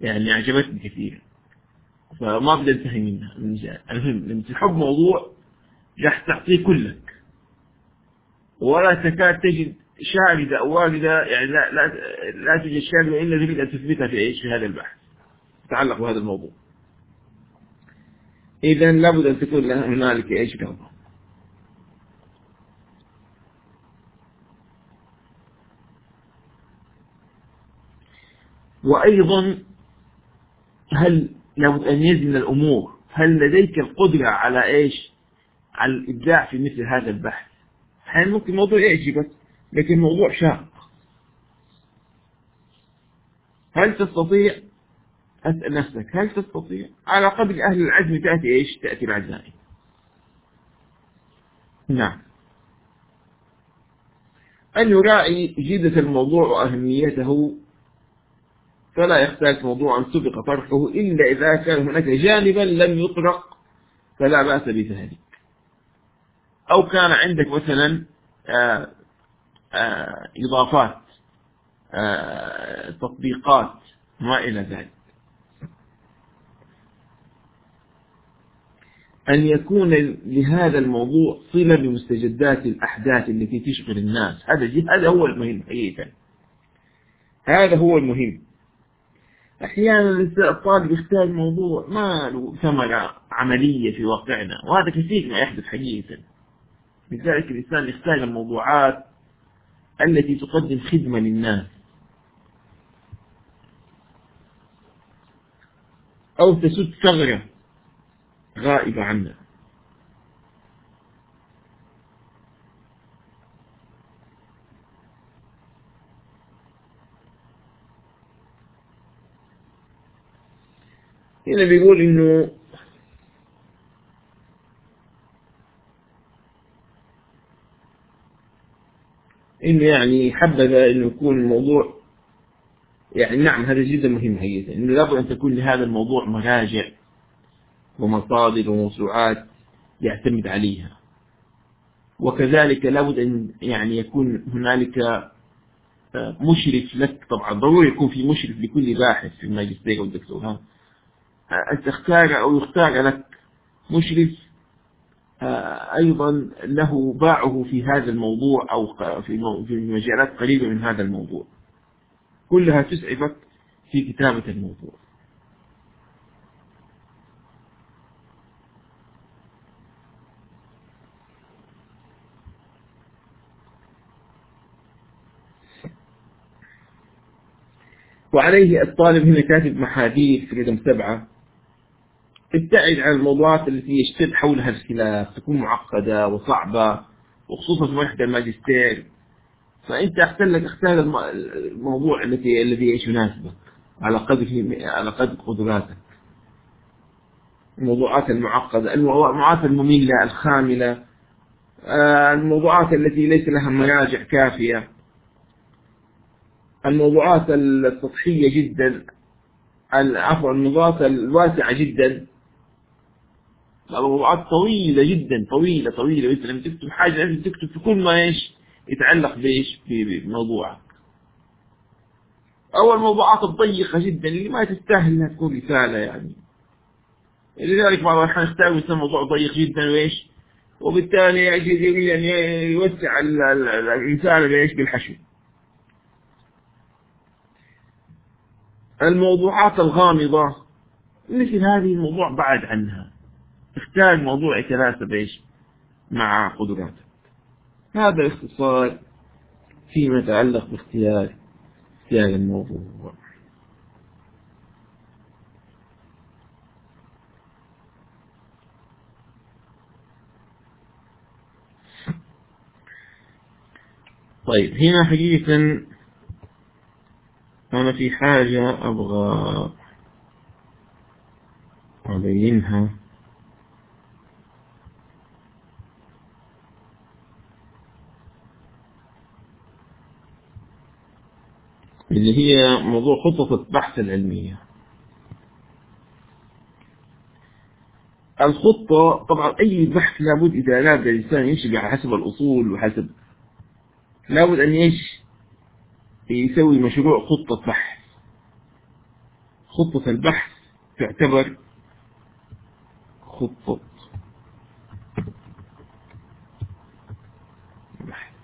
يعني عجبتني كثير فما بدي انتهي منها. المهم لما تحب موضوع راح تعطيه كلك. ولا تكاد تجد شاردة أو واردة يعني لا لا لا توجد شاردة إلا تريد أن تثبتها في إيش؟ في هذا البحث. تتعلق بهذا الموضوع. إذا لابد أن تكون هنالك إيش رغبة وأيضا هل لابد أن يزن الأمور. هل لديك القدرة على إيش؟ على الإبداع في مثل هذا البحث؟ أحيانا ممكن موضوع يعجبك لكن موضوع شاق. هل تستطيع؟ أسأل نفسك هل تستطيع؟ على قدر أهل العزم تأتي إيش؟ تأتي العزائم نعم. أن يراعي جدة الموضوع وأهميته فلا يحتاج موضوعا سبق طرحه إلا إذا كان هناك جانبا لم يطرق فلا بأس بذلك. أو كان عندك مثلا آآ آآ إضافات آآ تطبيقات ما إلى ذلك. أن يكون لهذا الموضوع صلة بمستجدات الأحداث التي تشغل الناس. هذا هذا هو المهم حقيقة. هذا هو المهم. أحيانا الطالب يختار موضوع ما له ثمرة عملية في واقعنا وهذا كثير ما يحدث حقيقة. لذلك الإنسان يختار الموضوعات التي تقدم خدمة للناس. أو تسد ثغرة غائبة عنا. هنا بيقول إنه إنه يعني حبذا إنه يكون الموضوع يعني نعم هذا جدا مهم هي إنه لابد أن تكون لهذا الموضوع مراجع ومصادر وموسوعات يعتمد عليها. وكذلك لابد أن يعني يكون هنالك مشرف لك طبعا ضروري يكون في مشرف لكل باحث في الماجستير والدكتوراه. أن تختار أو يختار لك مشرف أيضا له باعه في هذا الموضوع أو في مجالات قريبة من هذا الموضوع. كلها تسعفك في كتابة الموضوع. وعليه الطالب هنا كاتب محاذير في رقم سبعة. ابتعد عن الموضوعات التي يشتد حولها الخلاف تكون معقدة وصعبة وخصوصا في مرحلة الماجستير. فأنت اختار لك أختار الموضوع الذي الذي إيش يناسبك على قدر على قدر قدراتك الموضوعات المعقدة الموضوعات المملة الخاملة الموضوعات التي ليس لها مراجع كافية. الموضوعات السطحية جدا عفوا الموضوعات الواسعة جدا. الموضوعات طويلة جدا طويلة طويلة. مثل لما تكتب حاجة لازم تكتب في كل ما إيش يتعلق بإيش؟ بموضوعك. أو الموضوعات الضيقة جدا اللي ما تستاهل إنها تكون رسالة يعني. لذلك بعض الأحيان يختار مثلا موضوع ضيق جدا وإيش؟ وبالتالي يريد أن يوسع الرسالة بإيش بالحشو. الموضوعات الغامضة مثل هذه الموضوع بعد عنها. اختار موضوع يتناسب إيش مع قدراتك هذا اختصار فيما يتعلق باختيار اختيار الموضوع. طيب هنا حقيقة أنا في حاجة أبغى أبينها. اللي هي موضوع خطة البحث العلمية. الخطة طبعا أي بحث لابد إذا أراد الإنسان يمشي على حسب الأصول وحسب لابد أن يش يسوي مشروع خطة بحث. خطة البحث تعتبر خطة بحث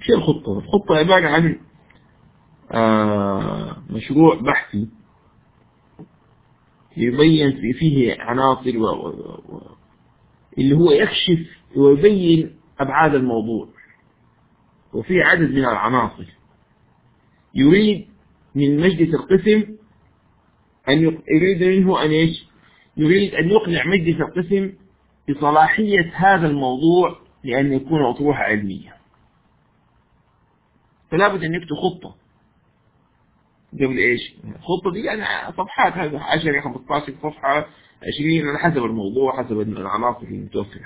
شو الخطة؟ الخطة عبارة عن آه مشروع بحثي يبين فيه عناصر و... و... اللي هو يكشف ويبين أبعاد الموضوع وفي عدد من العناصر يريد من مجلس القسم أن ي... يريد منه أن إيش؟ يريد أن يقنع مجلس القسم بصلاحية هذا الموضوع لأن يكون أطروحة علمية فلا بد أن يكتب خطة. قبل إيش؟ الخطة دي يعني صفحات هذا 10 15 صفحة 20 على حسب الموضوع حسب العناصر المتوفرة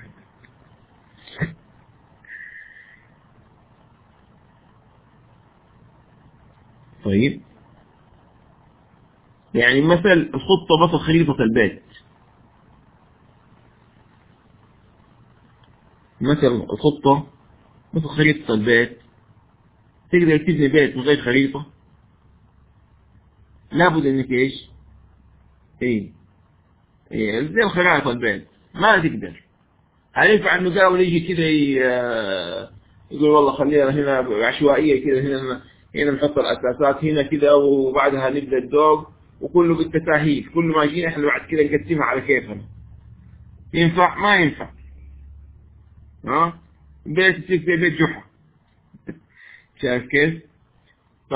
طيب. يعني مثل الخطة مثل خريطة البيت. مثل الخطة مثل خريطة البيت. تقدر تبني بيت من غير خريطة لابد إنك إيش؟ إيه. إيه. زي الخرائط البيت ما تقدر. هل ينفع انه قاول يجي كذا يقول والله خلينا هنا عشوائية كذا هنا هنا نحط الأساسات هنا كذا وبعدها نبدأ الدوق وكله بالتساهيل. كل ما جينا إحنا بعد كذا نقسمها على كيفنا. ينفع؟ ما ينفع. ها؟ بيت يصير زي بيت جحا. شايف كيف؟ ف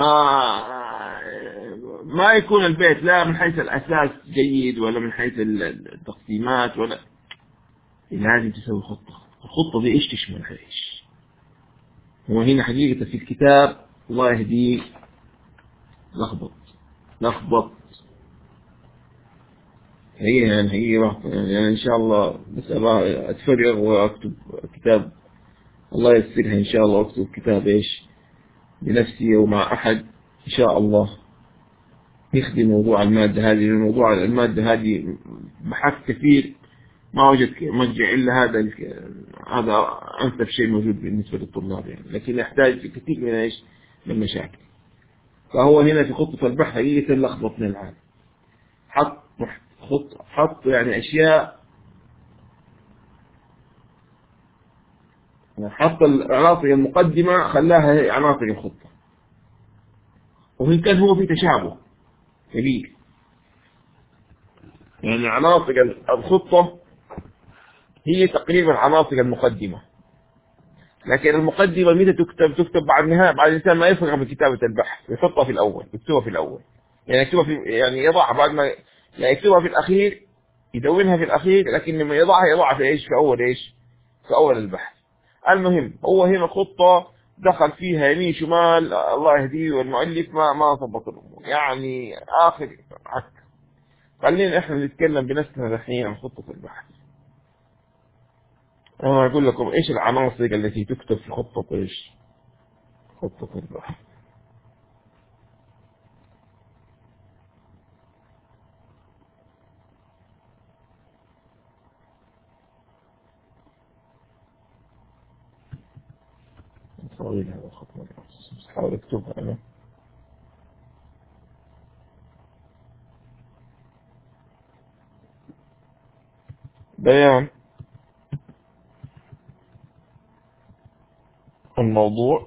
ما يكون البيت لا من حيث الأساس جيد ولا من حيث التقسيمات ولا. لازم تسوي خطة. الخطة دي إيش تشمل إيش هو هنا حقيقة في الكتاب الله يهديه لخبط. لخبط. هي يعني هي يعني إن شاء الله بس أتفرغ وأكتب كتاب. الله يسرها إن شاء الله أكتب كتاب إيش؟ بنفسي ومع أحد إن شاء الله. يخدم موضوع المادة هذه لأن موضوع المادة هذه بحث كثير. ما وجدت مرجع إلا هذا هذا أنسب شيء موجود بالنسبة للطلاب يعني. لكن يحتاج كثير من إيش؟ من المشاكل فهو هنا في خطة البحث حقيقة لخبط من العالم. حط خط حط يعني أشياء حط العناصر المقدمة خلاها عناصر الخطة. وإن كان هو في تشابه كبير يعني عناصر الخطة هي تقريبا عناصر المقدمة. لكن المقدمة متى تكتب؟ تكتب بعد النهاية بعد الإنسان ما يفرغ من كتابة البحث يحطها في الأول يكتبها في الأول. يعني يكتبها في يعني يضعها بعد ما يعني يكتبها في الأخير يدونها في الأخير لكن لما يضعها يضعها في إيش؟ في أول إيش؟ في أول البحث. المهم هو هنا خطة دخل فيها يمين شمال الله يهديه والمؤلف ما ما ضبط الأمور. يعني آخر عك. خلينا إحنا نتكلم بنفسنا الحين عن خطة البحث. أنا أقول لكم إيش العناصر التي تكتب في خطة إيش؟ خطة البحث. طويل هذا بس حاول أكتبها أنا. بيان. الموضوع.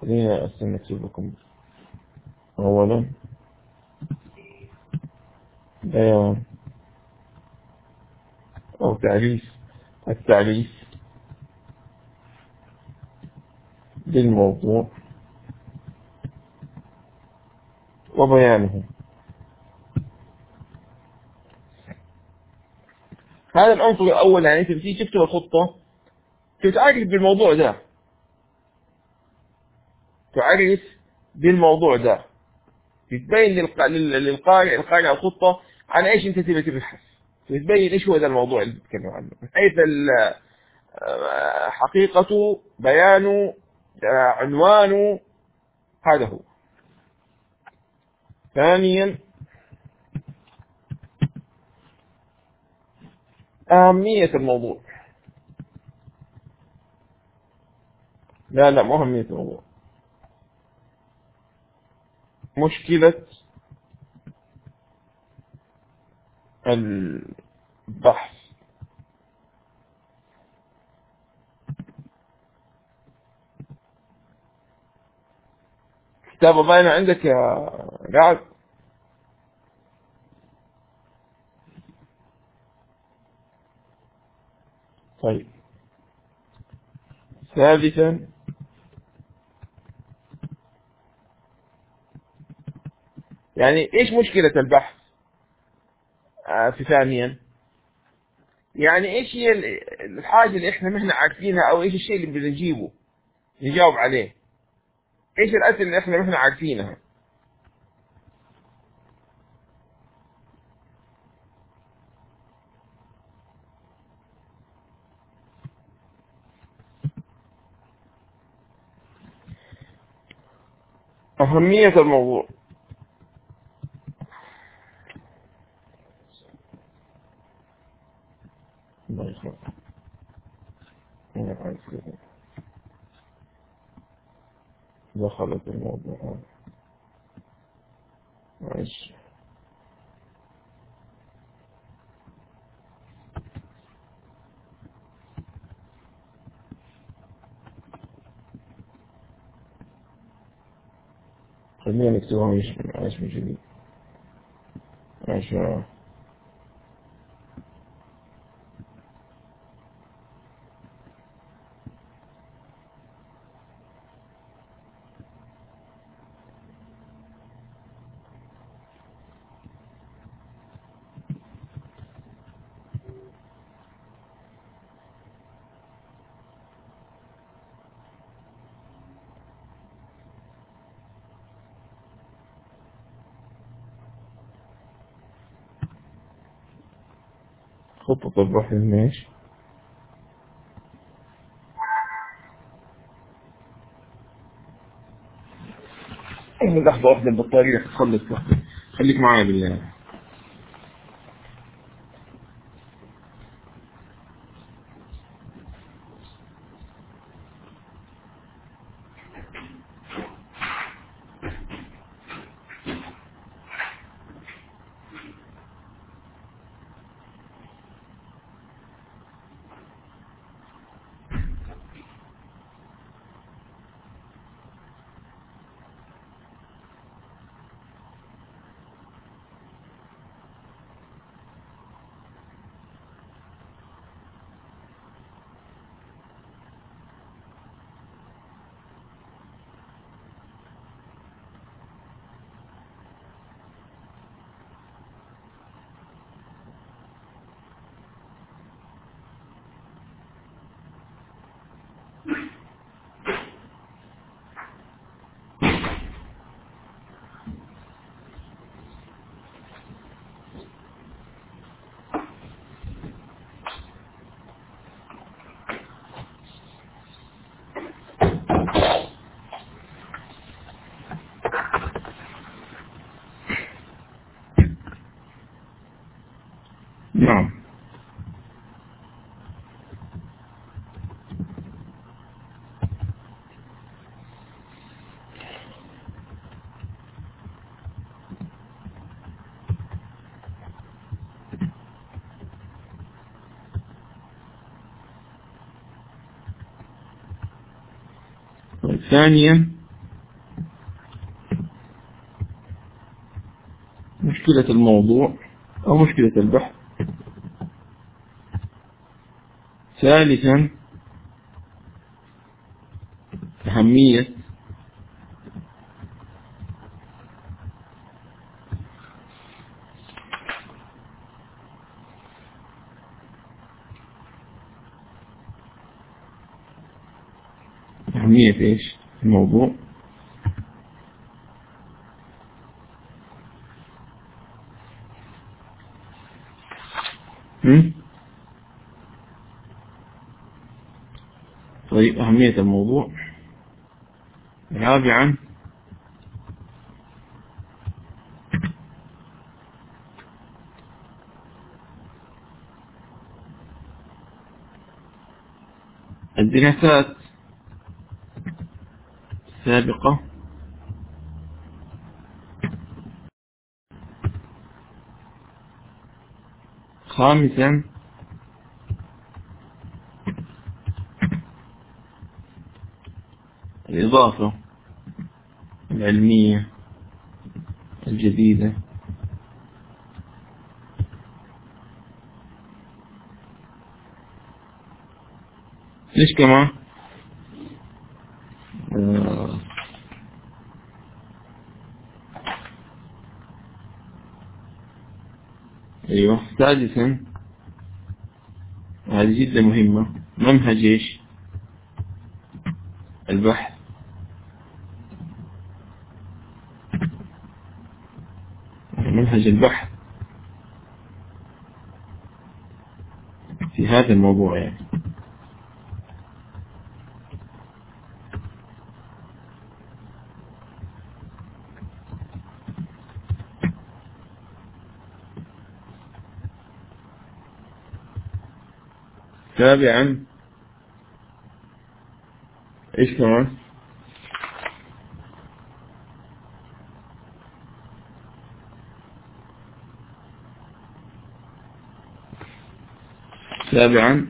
خلينا أستنى أكتب لكم أولا. بيان. أو تعريف. التعريف. بالموضوع وبيانه. هذا العنصر الأول يعني أنت بتيجي تكتب الخطة تتعرف بالموضوع ده. تعرف بالموضوع ده. تتبين للقارئ القارئ الخطة عن إيش أنت تبي تبحث. تتبين إيش هو ذا الموضوع اللي بتتكلم عنه. من حيث حقيقته بيانه عنوانه هذا هو. ثانيا أهمية الموضوع. لا لا مو أهمية الموضوع. مشكلة البحث. كتاب باين عندك يا قاعد طيب. ثالثا. يعني إيش مشكلة البحث؟ آه في ثانيا. يعني إيش هي الحاجة اللي إحنا ما إحنا عارفينها أو إيش الشيء اللي بدنا نجيبه نجاوب عليه. إيش الأسئلة اللي إحنا ما إحنا عارفينها؟ أهمية الموضوع. الله يخلق دخلت الموضوع. معلش خلينا نكتبها من جديد عشان خطة البحث ماشي لحظة واحدة البطارية تخلص خليك معايا بالله. ثانيا مشكلة الموضوع أو مشكلة البحث. ثالثا أهمية إيش الموضوع هم؟ طيب أهمية الموضوع رابعا الدراسات السابقة. خامسا. الإضافة العلمية الجديدة. ليش كمان آه. أيوه. سادسا هذه جدا مهمة. منهج إيش؟ البحث. منهج البحث. في هذا الموضوع يعني. تابعا. إيش كمان؟ سابعا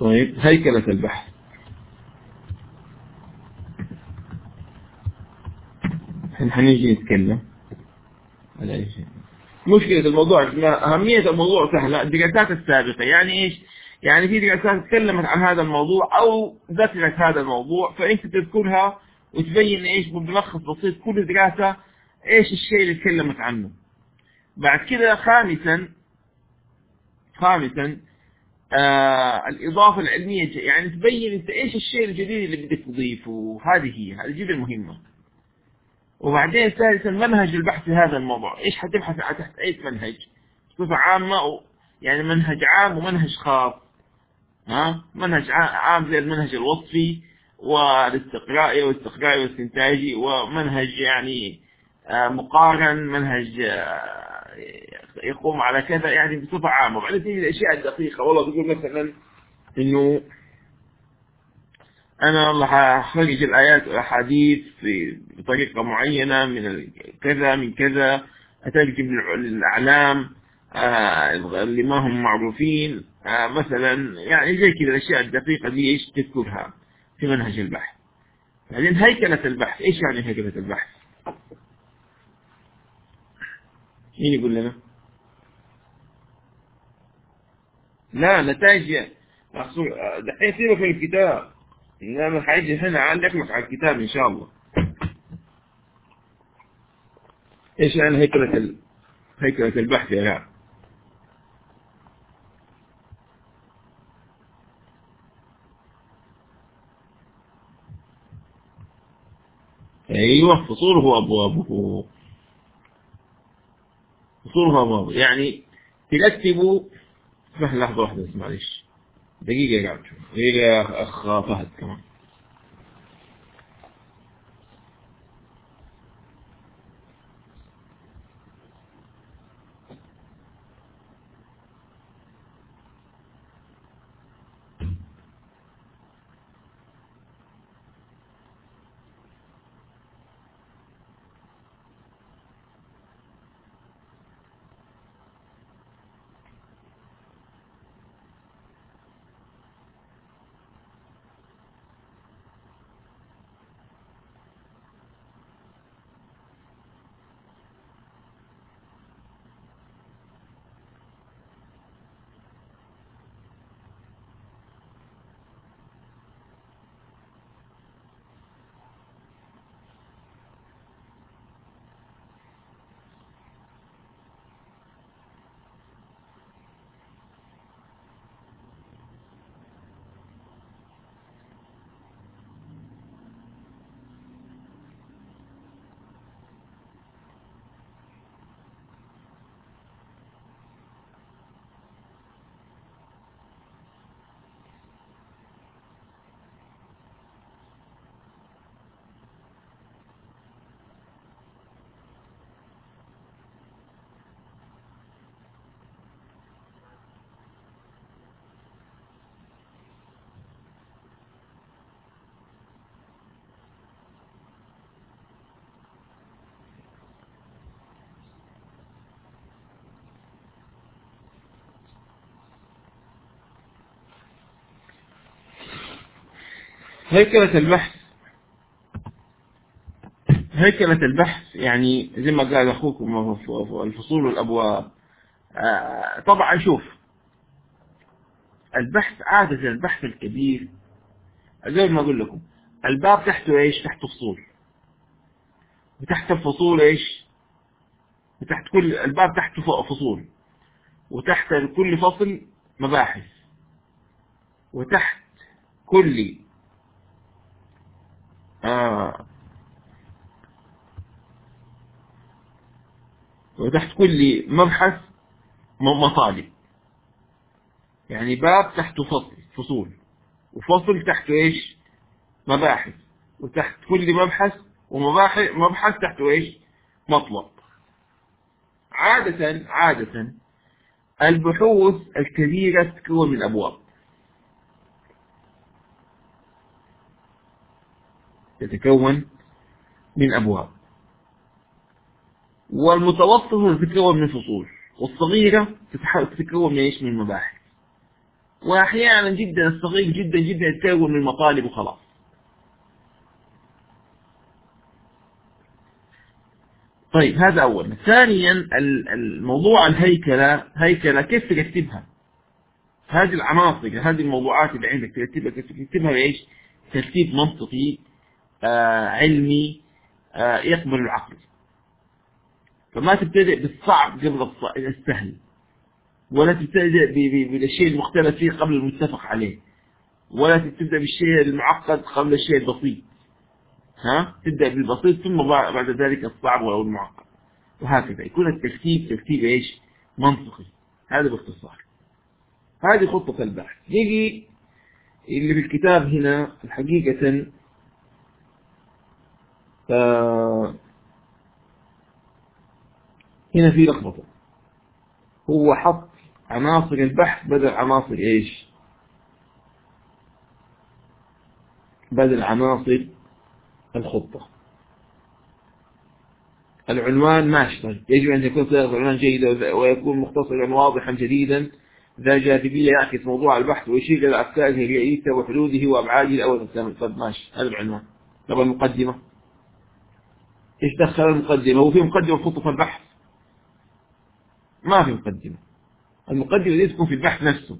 طيب هيكلة البحث إحنا هنيجي نتكلم. على اي شيء مشكلة الموضوع أهمية الموضوع سهلة. الدراسات السابقة. يعني إيش؟ يعني في دراسات تكلمت عن هذا الموضوع أو ذكرت هذا الموضوع فأنت تذكرها وتبين إيش بملخص بسيط كل دراسة إيش الشيء اللي تكلمت عنه. بعد كده خامسا خامسا آه الإضافة العلمية يعني تبين أنت إيش الشيء الجديد اللي بدك تضيفه. هذه هي هذه جدا مهمة. وبعدين ثالثا منهج البحث في هذا الموضوع. إيش حتبحث تحت أي منهج؟ صفة عامة أو يعني منهج عام ومنهج خاص. ها؟ منهج عام زي المنهج الوصفي والاستقرائي والاستقرائي والاستنتاجي ومنهج يعني مقارن منهج يقوم على كذا يعني بصفة عامة. وبعدين تيجي الأشياء الدقيقة والله تقول مثلا إنه أنا والله هخرج الآيات والأحاديث بطريقة معينة من كذا من كذا. أترجم الأعلام اللي ما هم معروفين مثلا يعني زي كذا الأشياء الدقيقة دي إيش تذكرها في منهج البحث. بعدين هيكلة البحث إيش يعني هيكلة البحث؟ مين يقول لنا؟ لا نتائج دحين سيبك من الكتاب. إنما حيجي هنا عندك على الكتاب إن شاء الله. إيش يعني هيكلة ال... هيكلة البحث يا جماعة أيوة فصوله وأبوابه فصولها ماضي يعني ترتبوا اسمح لي لحظة واحدة بس معلش دقيقة قاعد شوف دقيقة يا أخ فهد كمان. هيكلة البحث. هيكلة البحث يعني زي ما قال أخوكم الفصول والأبواب. آه، طبعا شوف البحث عادة البحث الكبير زي ما أقول لكم الباب تحته إيش؟ تحته فصول. وتحت الفصول إيش؟ وتحت كل الباب تحته فصول. وتحت كل فصل مباحث. وتحت كل آه. وتحت كل مبحث مطالب. يعني باب تحته فصل فصول. وفصل تحته إيش؟ مباحث. وتحت كل مبحث ومباحث مبحث تحته إيش؟ مطلب. عادة عادة البحوث الكبيرة تتكون من أبواب. تتكون من أبواب. والمتوسطة تتكون من فصول والصغيرة تتكون من إيش؟ من مباحث. وأحيانا جدا الصغير جدا جدا يتكون من مطالب وخلاص. طيب هذا اولا ثانيا ال- الموضوع الهيكلة هيكلة كيف ترتبها هذه العناصر هذه الموضوعات اللي عندك ترتبها كيف ترتبها بإيش؟ ترتيب منطقي علمي آه يقبل العقل. فما تبتدئ بالصعب قبل السهل ولا تبتدئ بالشيء المختلف فيه قبل المتفق عليه ولا تبدأ بالشيء المعقد قبل الشيء البسيط. ها؟ تبدأ بالبسيط ثم بع- بعد ذلك الصعب أو المعقد. وهكذا. يكون الترتيب ترتيب إيش؟ منطقي. هذا باختصار. هذه خطة البحث. يجي اللي في الكتاب هنا حقيقة آه هنا في لخبطة. هو حط عناصر البحث بدل عناصر إيش؟ بدل عناصر الخطة. العنوان ماشي يجب أن يكون صيغة العنوان جيدة ويكون مختصرا واضحا جديدا. ذا جاذبية يعكس موضوع البحث ويشير إلى أفكاره الرئيسة وحدوده وأبعاده الأول طيب ماشي هذا العنوان. طب المقدمة. إيش دخل المقدمة؟ هو في مقدمة في خطة البحث. ما في مقدمة. المقدمة دي تكون في البحث نفسه.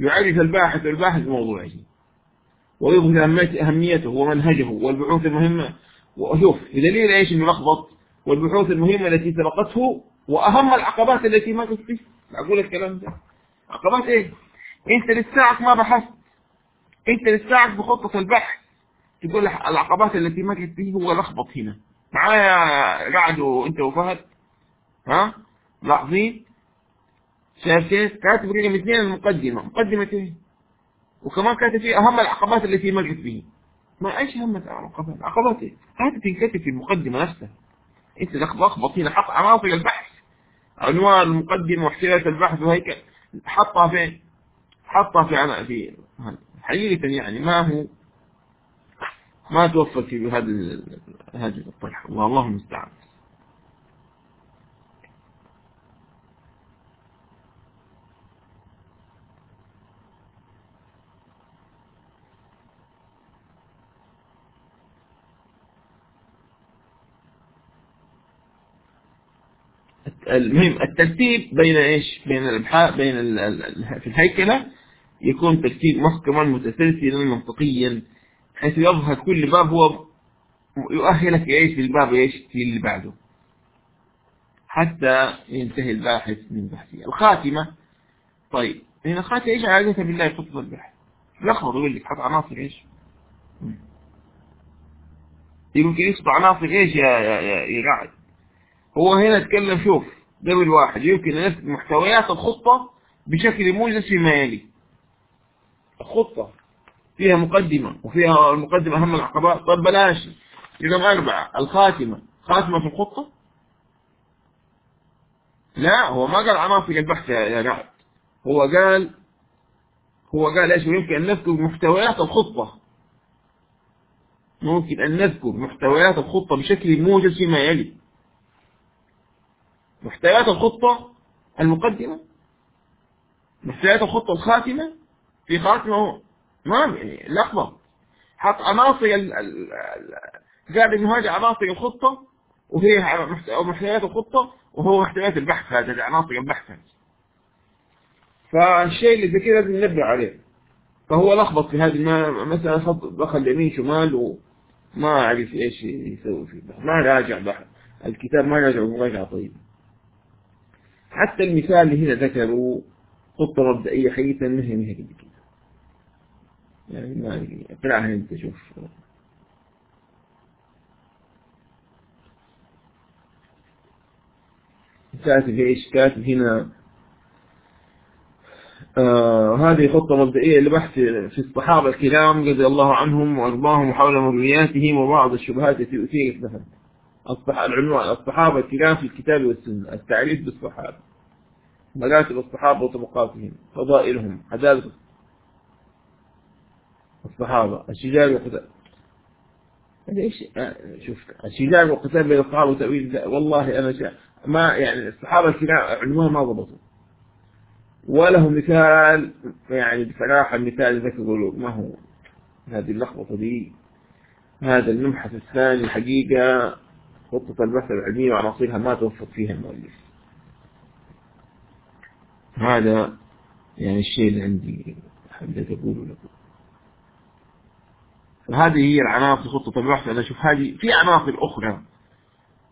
يعرف الباحث الباحث بموضوعه ويظهر أهميته ومنهجه والبحوث المهمة. وشوف بدليل إيش؟ إنه لخبط. والبحوث المهمة التي سبقته وأهم العقبات التي ما فيه. أقول الكلام ده؟ عقبات إيه؟ أنت لساعك ما بحثت. أنت لساعك بخطة البحث. تقول العقبات التي ما فيه هو لخبط هنا. معايا قعدوا انت وفهد. ها؟ لاحظين؟ شايف كيف كاتب رقم اثنين المقدمة. مقدمة إيه؟ وكمان كاتب فيه أهم العقبات التي مرت به ما إيش أهم العقبات؟ العقبات إيه؟ هذه تنكتب في المقدمة نفسها. أنت لخبط هنا. حط عناصر البحث. عنوان المقدمة واحتياجات البحث وهيك. حطها فين؟ حطها في عنا في حقيقة يعني ما هو ما توفق في هذا هذه الطرح والله المستعان. المهم الترتيب بين إيش؟ بين الإبحاث بين في الهيكلة يكون ترتيب محكما متسلسلا منطقيا. حيث يظهر كل باب هو يؤهلك إيش للباب إيش اللي بعده. حتى ينتهي الباحث من بحثه. الخاتمة طيب هنا الخاتمة إيش علاقتها بالله؟ خطة البحث. لخبط يقول لك حط عناصر إيش؟ يمكن يحط عناصر إيش يا يا يا, قاعد. هو هنا تكلم شوف قبل واحد يمكن نفس محتويات الخطة بشكل موجز فيما يلي. الخطة. فيها مقدمة وفيها المقدمة أهم العقبات طب بلاش رقم أربعة. الخاتمة. خاتمة في الخطة؟ لا هو ما قال عناصر البحث يا قاعد هو قال هو قال إيش يمكن أن نذكر محتويات الخطة. ممكن أن نذكر محتويات الخطة بشكل موجز فيما يلي. محتويات الخطة المقدمة؟ محتويات الخطة الخاتمة؟ في خاتمة هو ما يعني لخبط حط عناصر قاعد هذه عناصر الخطة وهي محتويات الخطة وهو محتويات البحث هذه عناصر البحث. فالشيء اللي زي كذا لازم ننبه عليه. فهو لخبط في هذه مثلا خط دخل يمين شمال وما عرف إيش يسوي فيه. ما راجع بحث. الكتاب ما راجع مراجعة طيبة حتى المثال اللي هنا ذكروا خطة مبدئية حقيقة ما هي هيك كده يعني ما اقرأها انت شوف. كاتب إيش؟ كاتب هنا آه هذه خطة مبدئية لبحث في الصحابة الكرام رضي الله عنهم وأرضاهم وحول مروياتهم وبعض الشبهات التي أثيرت لهم. العنوان الصحابة الكرام في الكتاب والسنة التعريف بالصحابة مراتب الصحابة وطبقاتهم فضائلهم عدالة الصحابة. الشجاع والقتال إيش؟ شوف الشجاع والقتال بين الصحابة وتأويل والله أنا شا... ما يعني الصحابة الكرام عنوان ما ضبطوا. وله مثال يعني بصراحة المثال ذكره ما هو؟ هذه اللخبطة دي هذا المبحث الثاني الحقيقة خطة البحث العلمية وعناصرها ما توفق فيها المؤلف. هذا يعني الشيء اللي عندي حبيت أقوله لكم. فهذه هي العناصر خطة البحث. أنا أشوف هذه في عناصر أخرى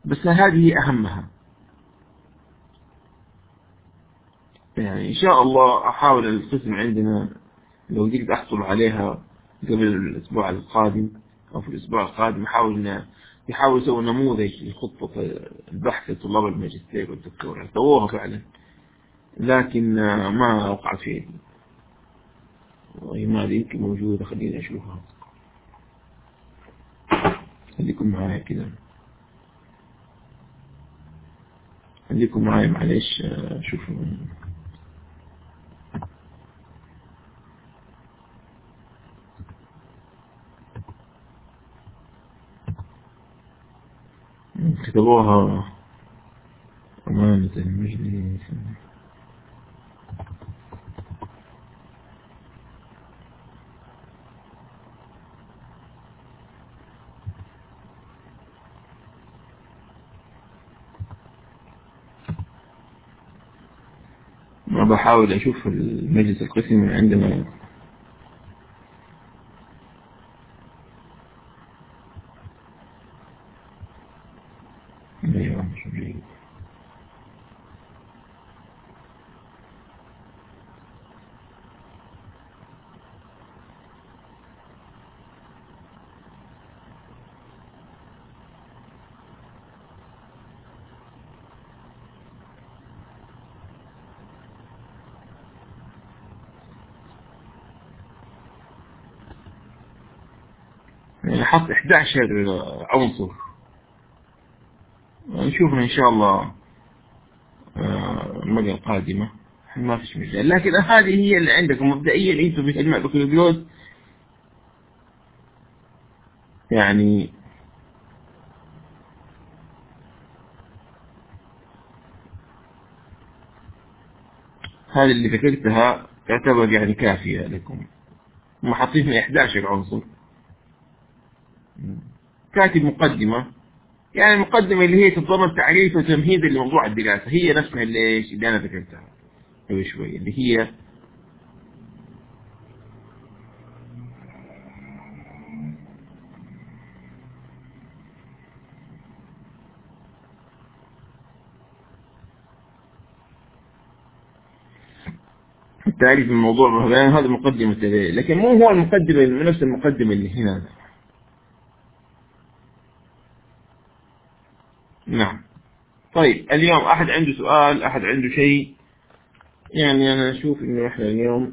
بس هذه أهمها. يعني إن شاء الله أحاول القسم عندنا لو قدرت أحصل عليها قبل الأسبوع القادم أو في الأسبوع القادم أحاول يحاول يسوي نموذج لخطة البحث لطلاب الماجستير والدكتوراه. سووها فعلا لكن ما وقع في يدي. والله ما يمكن موجودة خليني أشوفها. خليكم معايا كده. خليكم معايا معلش شوفوا. كتبوها. أمانة المجلس ما بحاول أشوف المجلس القسمي عندنا أيوة مش جيد يعني حط 11 عنصر. نشوفنا إن شاء الله آه، المرة القادمة. ما فيش مجال لكن هذه هي اللي عندكم مبدئيا. إنتم في تجمع بكالوريوس يعني هذه اللي ذكرتها تعتبر يعني كافية لكم. هم حاطين 11 عنصر. كاتب مقدمة يعني المقدمة اللي هي تتضمن تعريف وتمهيد لموضوع الدراسة. هي نفسها اللي إيش اللي أنا ذكرتها قبل شوي اللي هي تعريف الموضوع هذا مقدمة لكن مو هو المقدمة نفس المقدمة اللي هنا نعم طيب اليوم أحد عنده سؤال أحد عنده شيء؟ يعني أنا أشوف إنه إحنا اليوم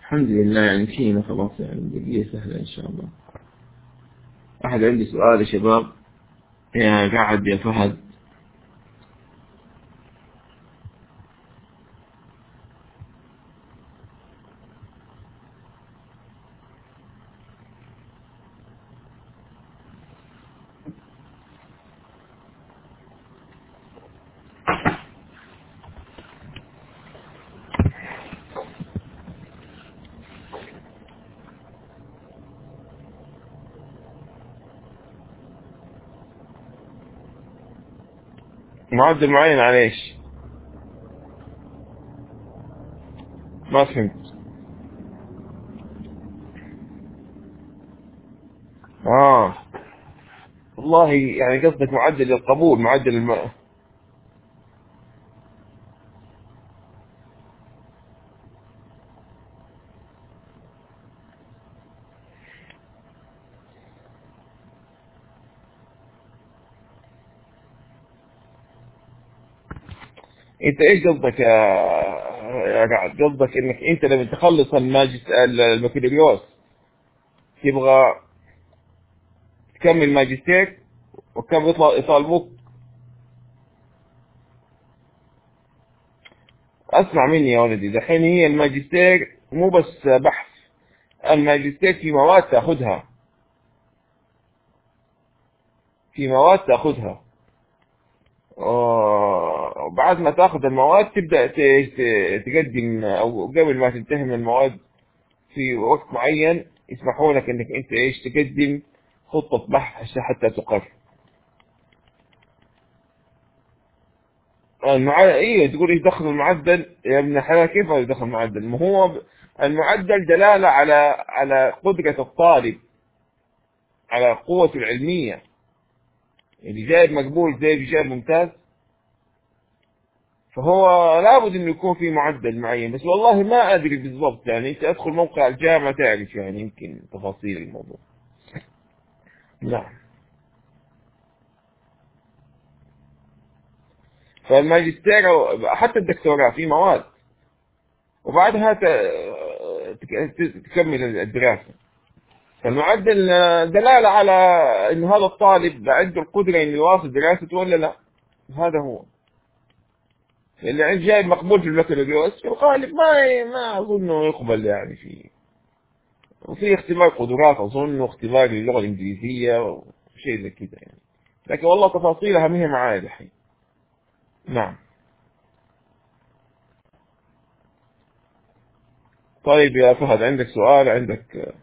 الحمد لله يعني فينا خلاص يعني بقية سهلة إن شاء الله. أحد عنده سؤال يا شباب؟ يا قاعد يا فهد؟ معدل معين على إيش ما فهمت. آه. والله يعني قصدك معدل القبول معدل الم... انت إيش قصدك يا يا قصدك انك انت لما تخلص الماجست البكالوريوس تبغى تكمل ماجستير وكم يطلع يطالبوك اسمع مني يا ولدي دحين هي الماجستير مو بس بحث الماجستير في مواد تأخذها. في مواد تأخذها. وبعد ما تاخذ المواد تبدأ تقدم أو قبل ما تنتهي من المواد في وقت معين يسمحوا لك إنك أنت إيش تقدم خطة بحث حتى تقر. المعدل أيوه تقول إيش دخل المعدل؟ يا ابن الحلال كيف ما يدخل المعدل؟ ما هو المعدل دلالة على على قدرة الطالب على قوته العلمية. اللي جايب مقبول زي اللي جايب ممتاز فهو لابد إنه يكون في معدل معين بس والله ما أدري بالضبط يعني أنت أدخل موقع الجامعة تعرف يعني يمكن تفاصيل الموضوع. نعم. فالماجستير حتى الدكتوراه في مواد. وبعدها تكمل الدراسة. فالمعدل دلالة على أن هذا الطالب عنده القدرة أن يواصل دراسته ولا لا. هذا هو. اللي جايب مقبول في البكالوريوس في الغالب ما ما أظنه يقبل يعني فيه وفي اختبار قدرات أظن واختبار للغة الإنجليزية وشيء زي كده يعني. لكن والله تفاصيلها ما هي معايا الحين نعم. طيب يا فهد عندك سؤال؟ عندك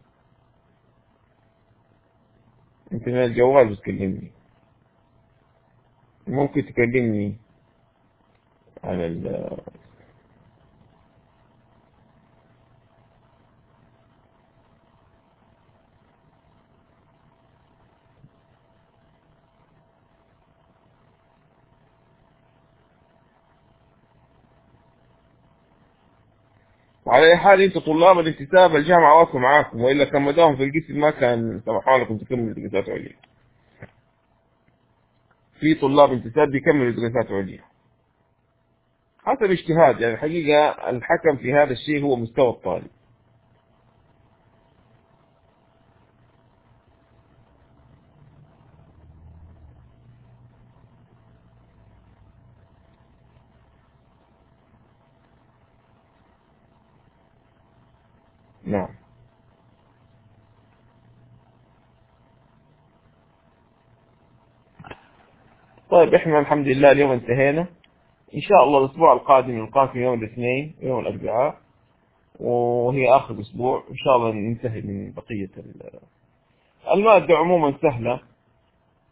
أنت من الجوال بتكلمني. ممكن تكلمني؟ على ال وعلى أي حال أنتم طلاب الانتساب الجامعة واقفة معاكم وإلا كان مداهم في القسم ما كان سمحوا لكم تكملوا دراسات عليا في طلاب انتساب بيكملوا دراسات عليا حسب اجتهاد يعني الحقيقة الحكم في هذا الشيء هو مستوى الطالب. نعم. طيب إحنا الحمد لله اليوم انتهينا. إن شاء الله الأسبوع القادم القادم يوم الاثنين يوم الأربعاء وهي آخر أسبوع. إن شاء الله ننتهي من بقية المادة عموما سهلة.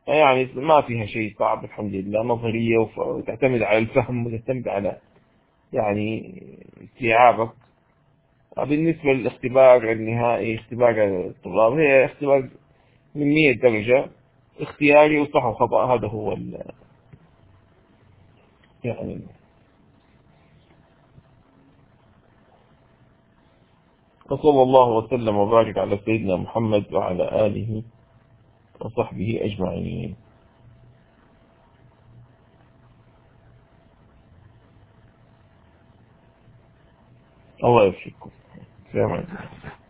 يعني ما فيها شيء صعب الحمد لله. نظرية وتعتمد على الفهم وتعتمد على يعني استيعابك. بالنسبة للاختبار النهائي اختبار الطلاب هي اختبار من 100 درجة اختياري وصح وخطأ. هذا هو يعني. وصلى الله وسلم وبارك على سيدنا محمد وعلى آله وصحبه أجمعين. الله السلام عليكم.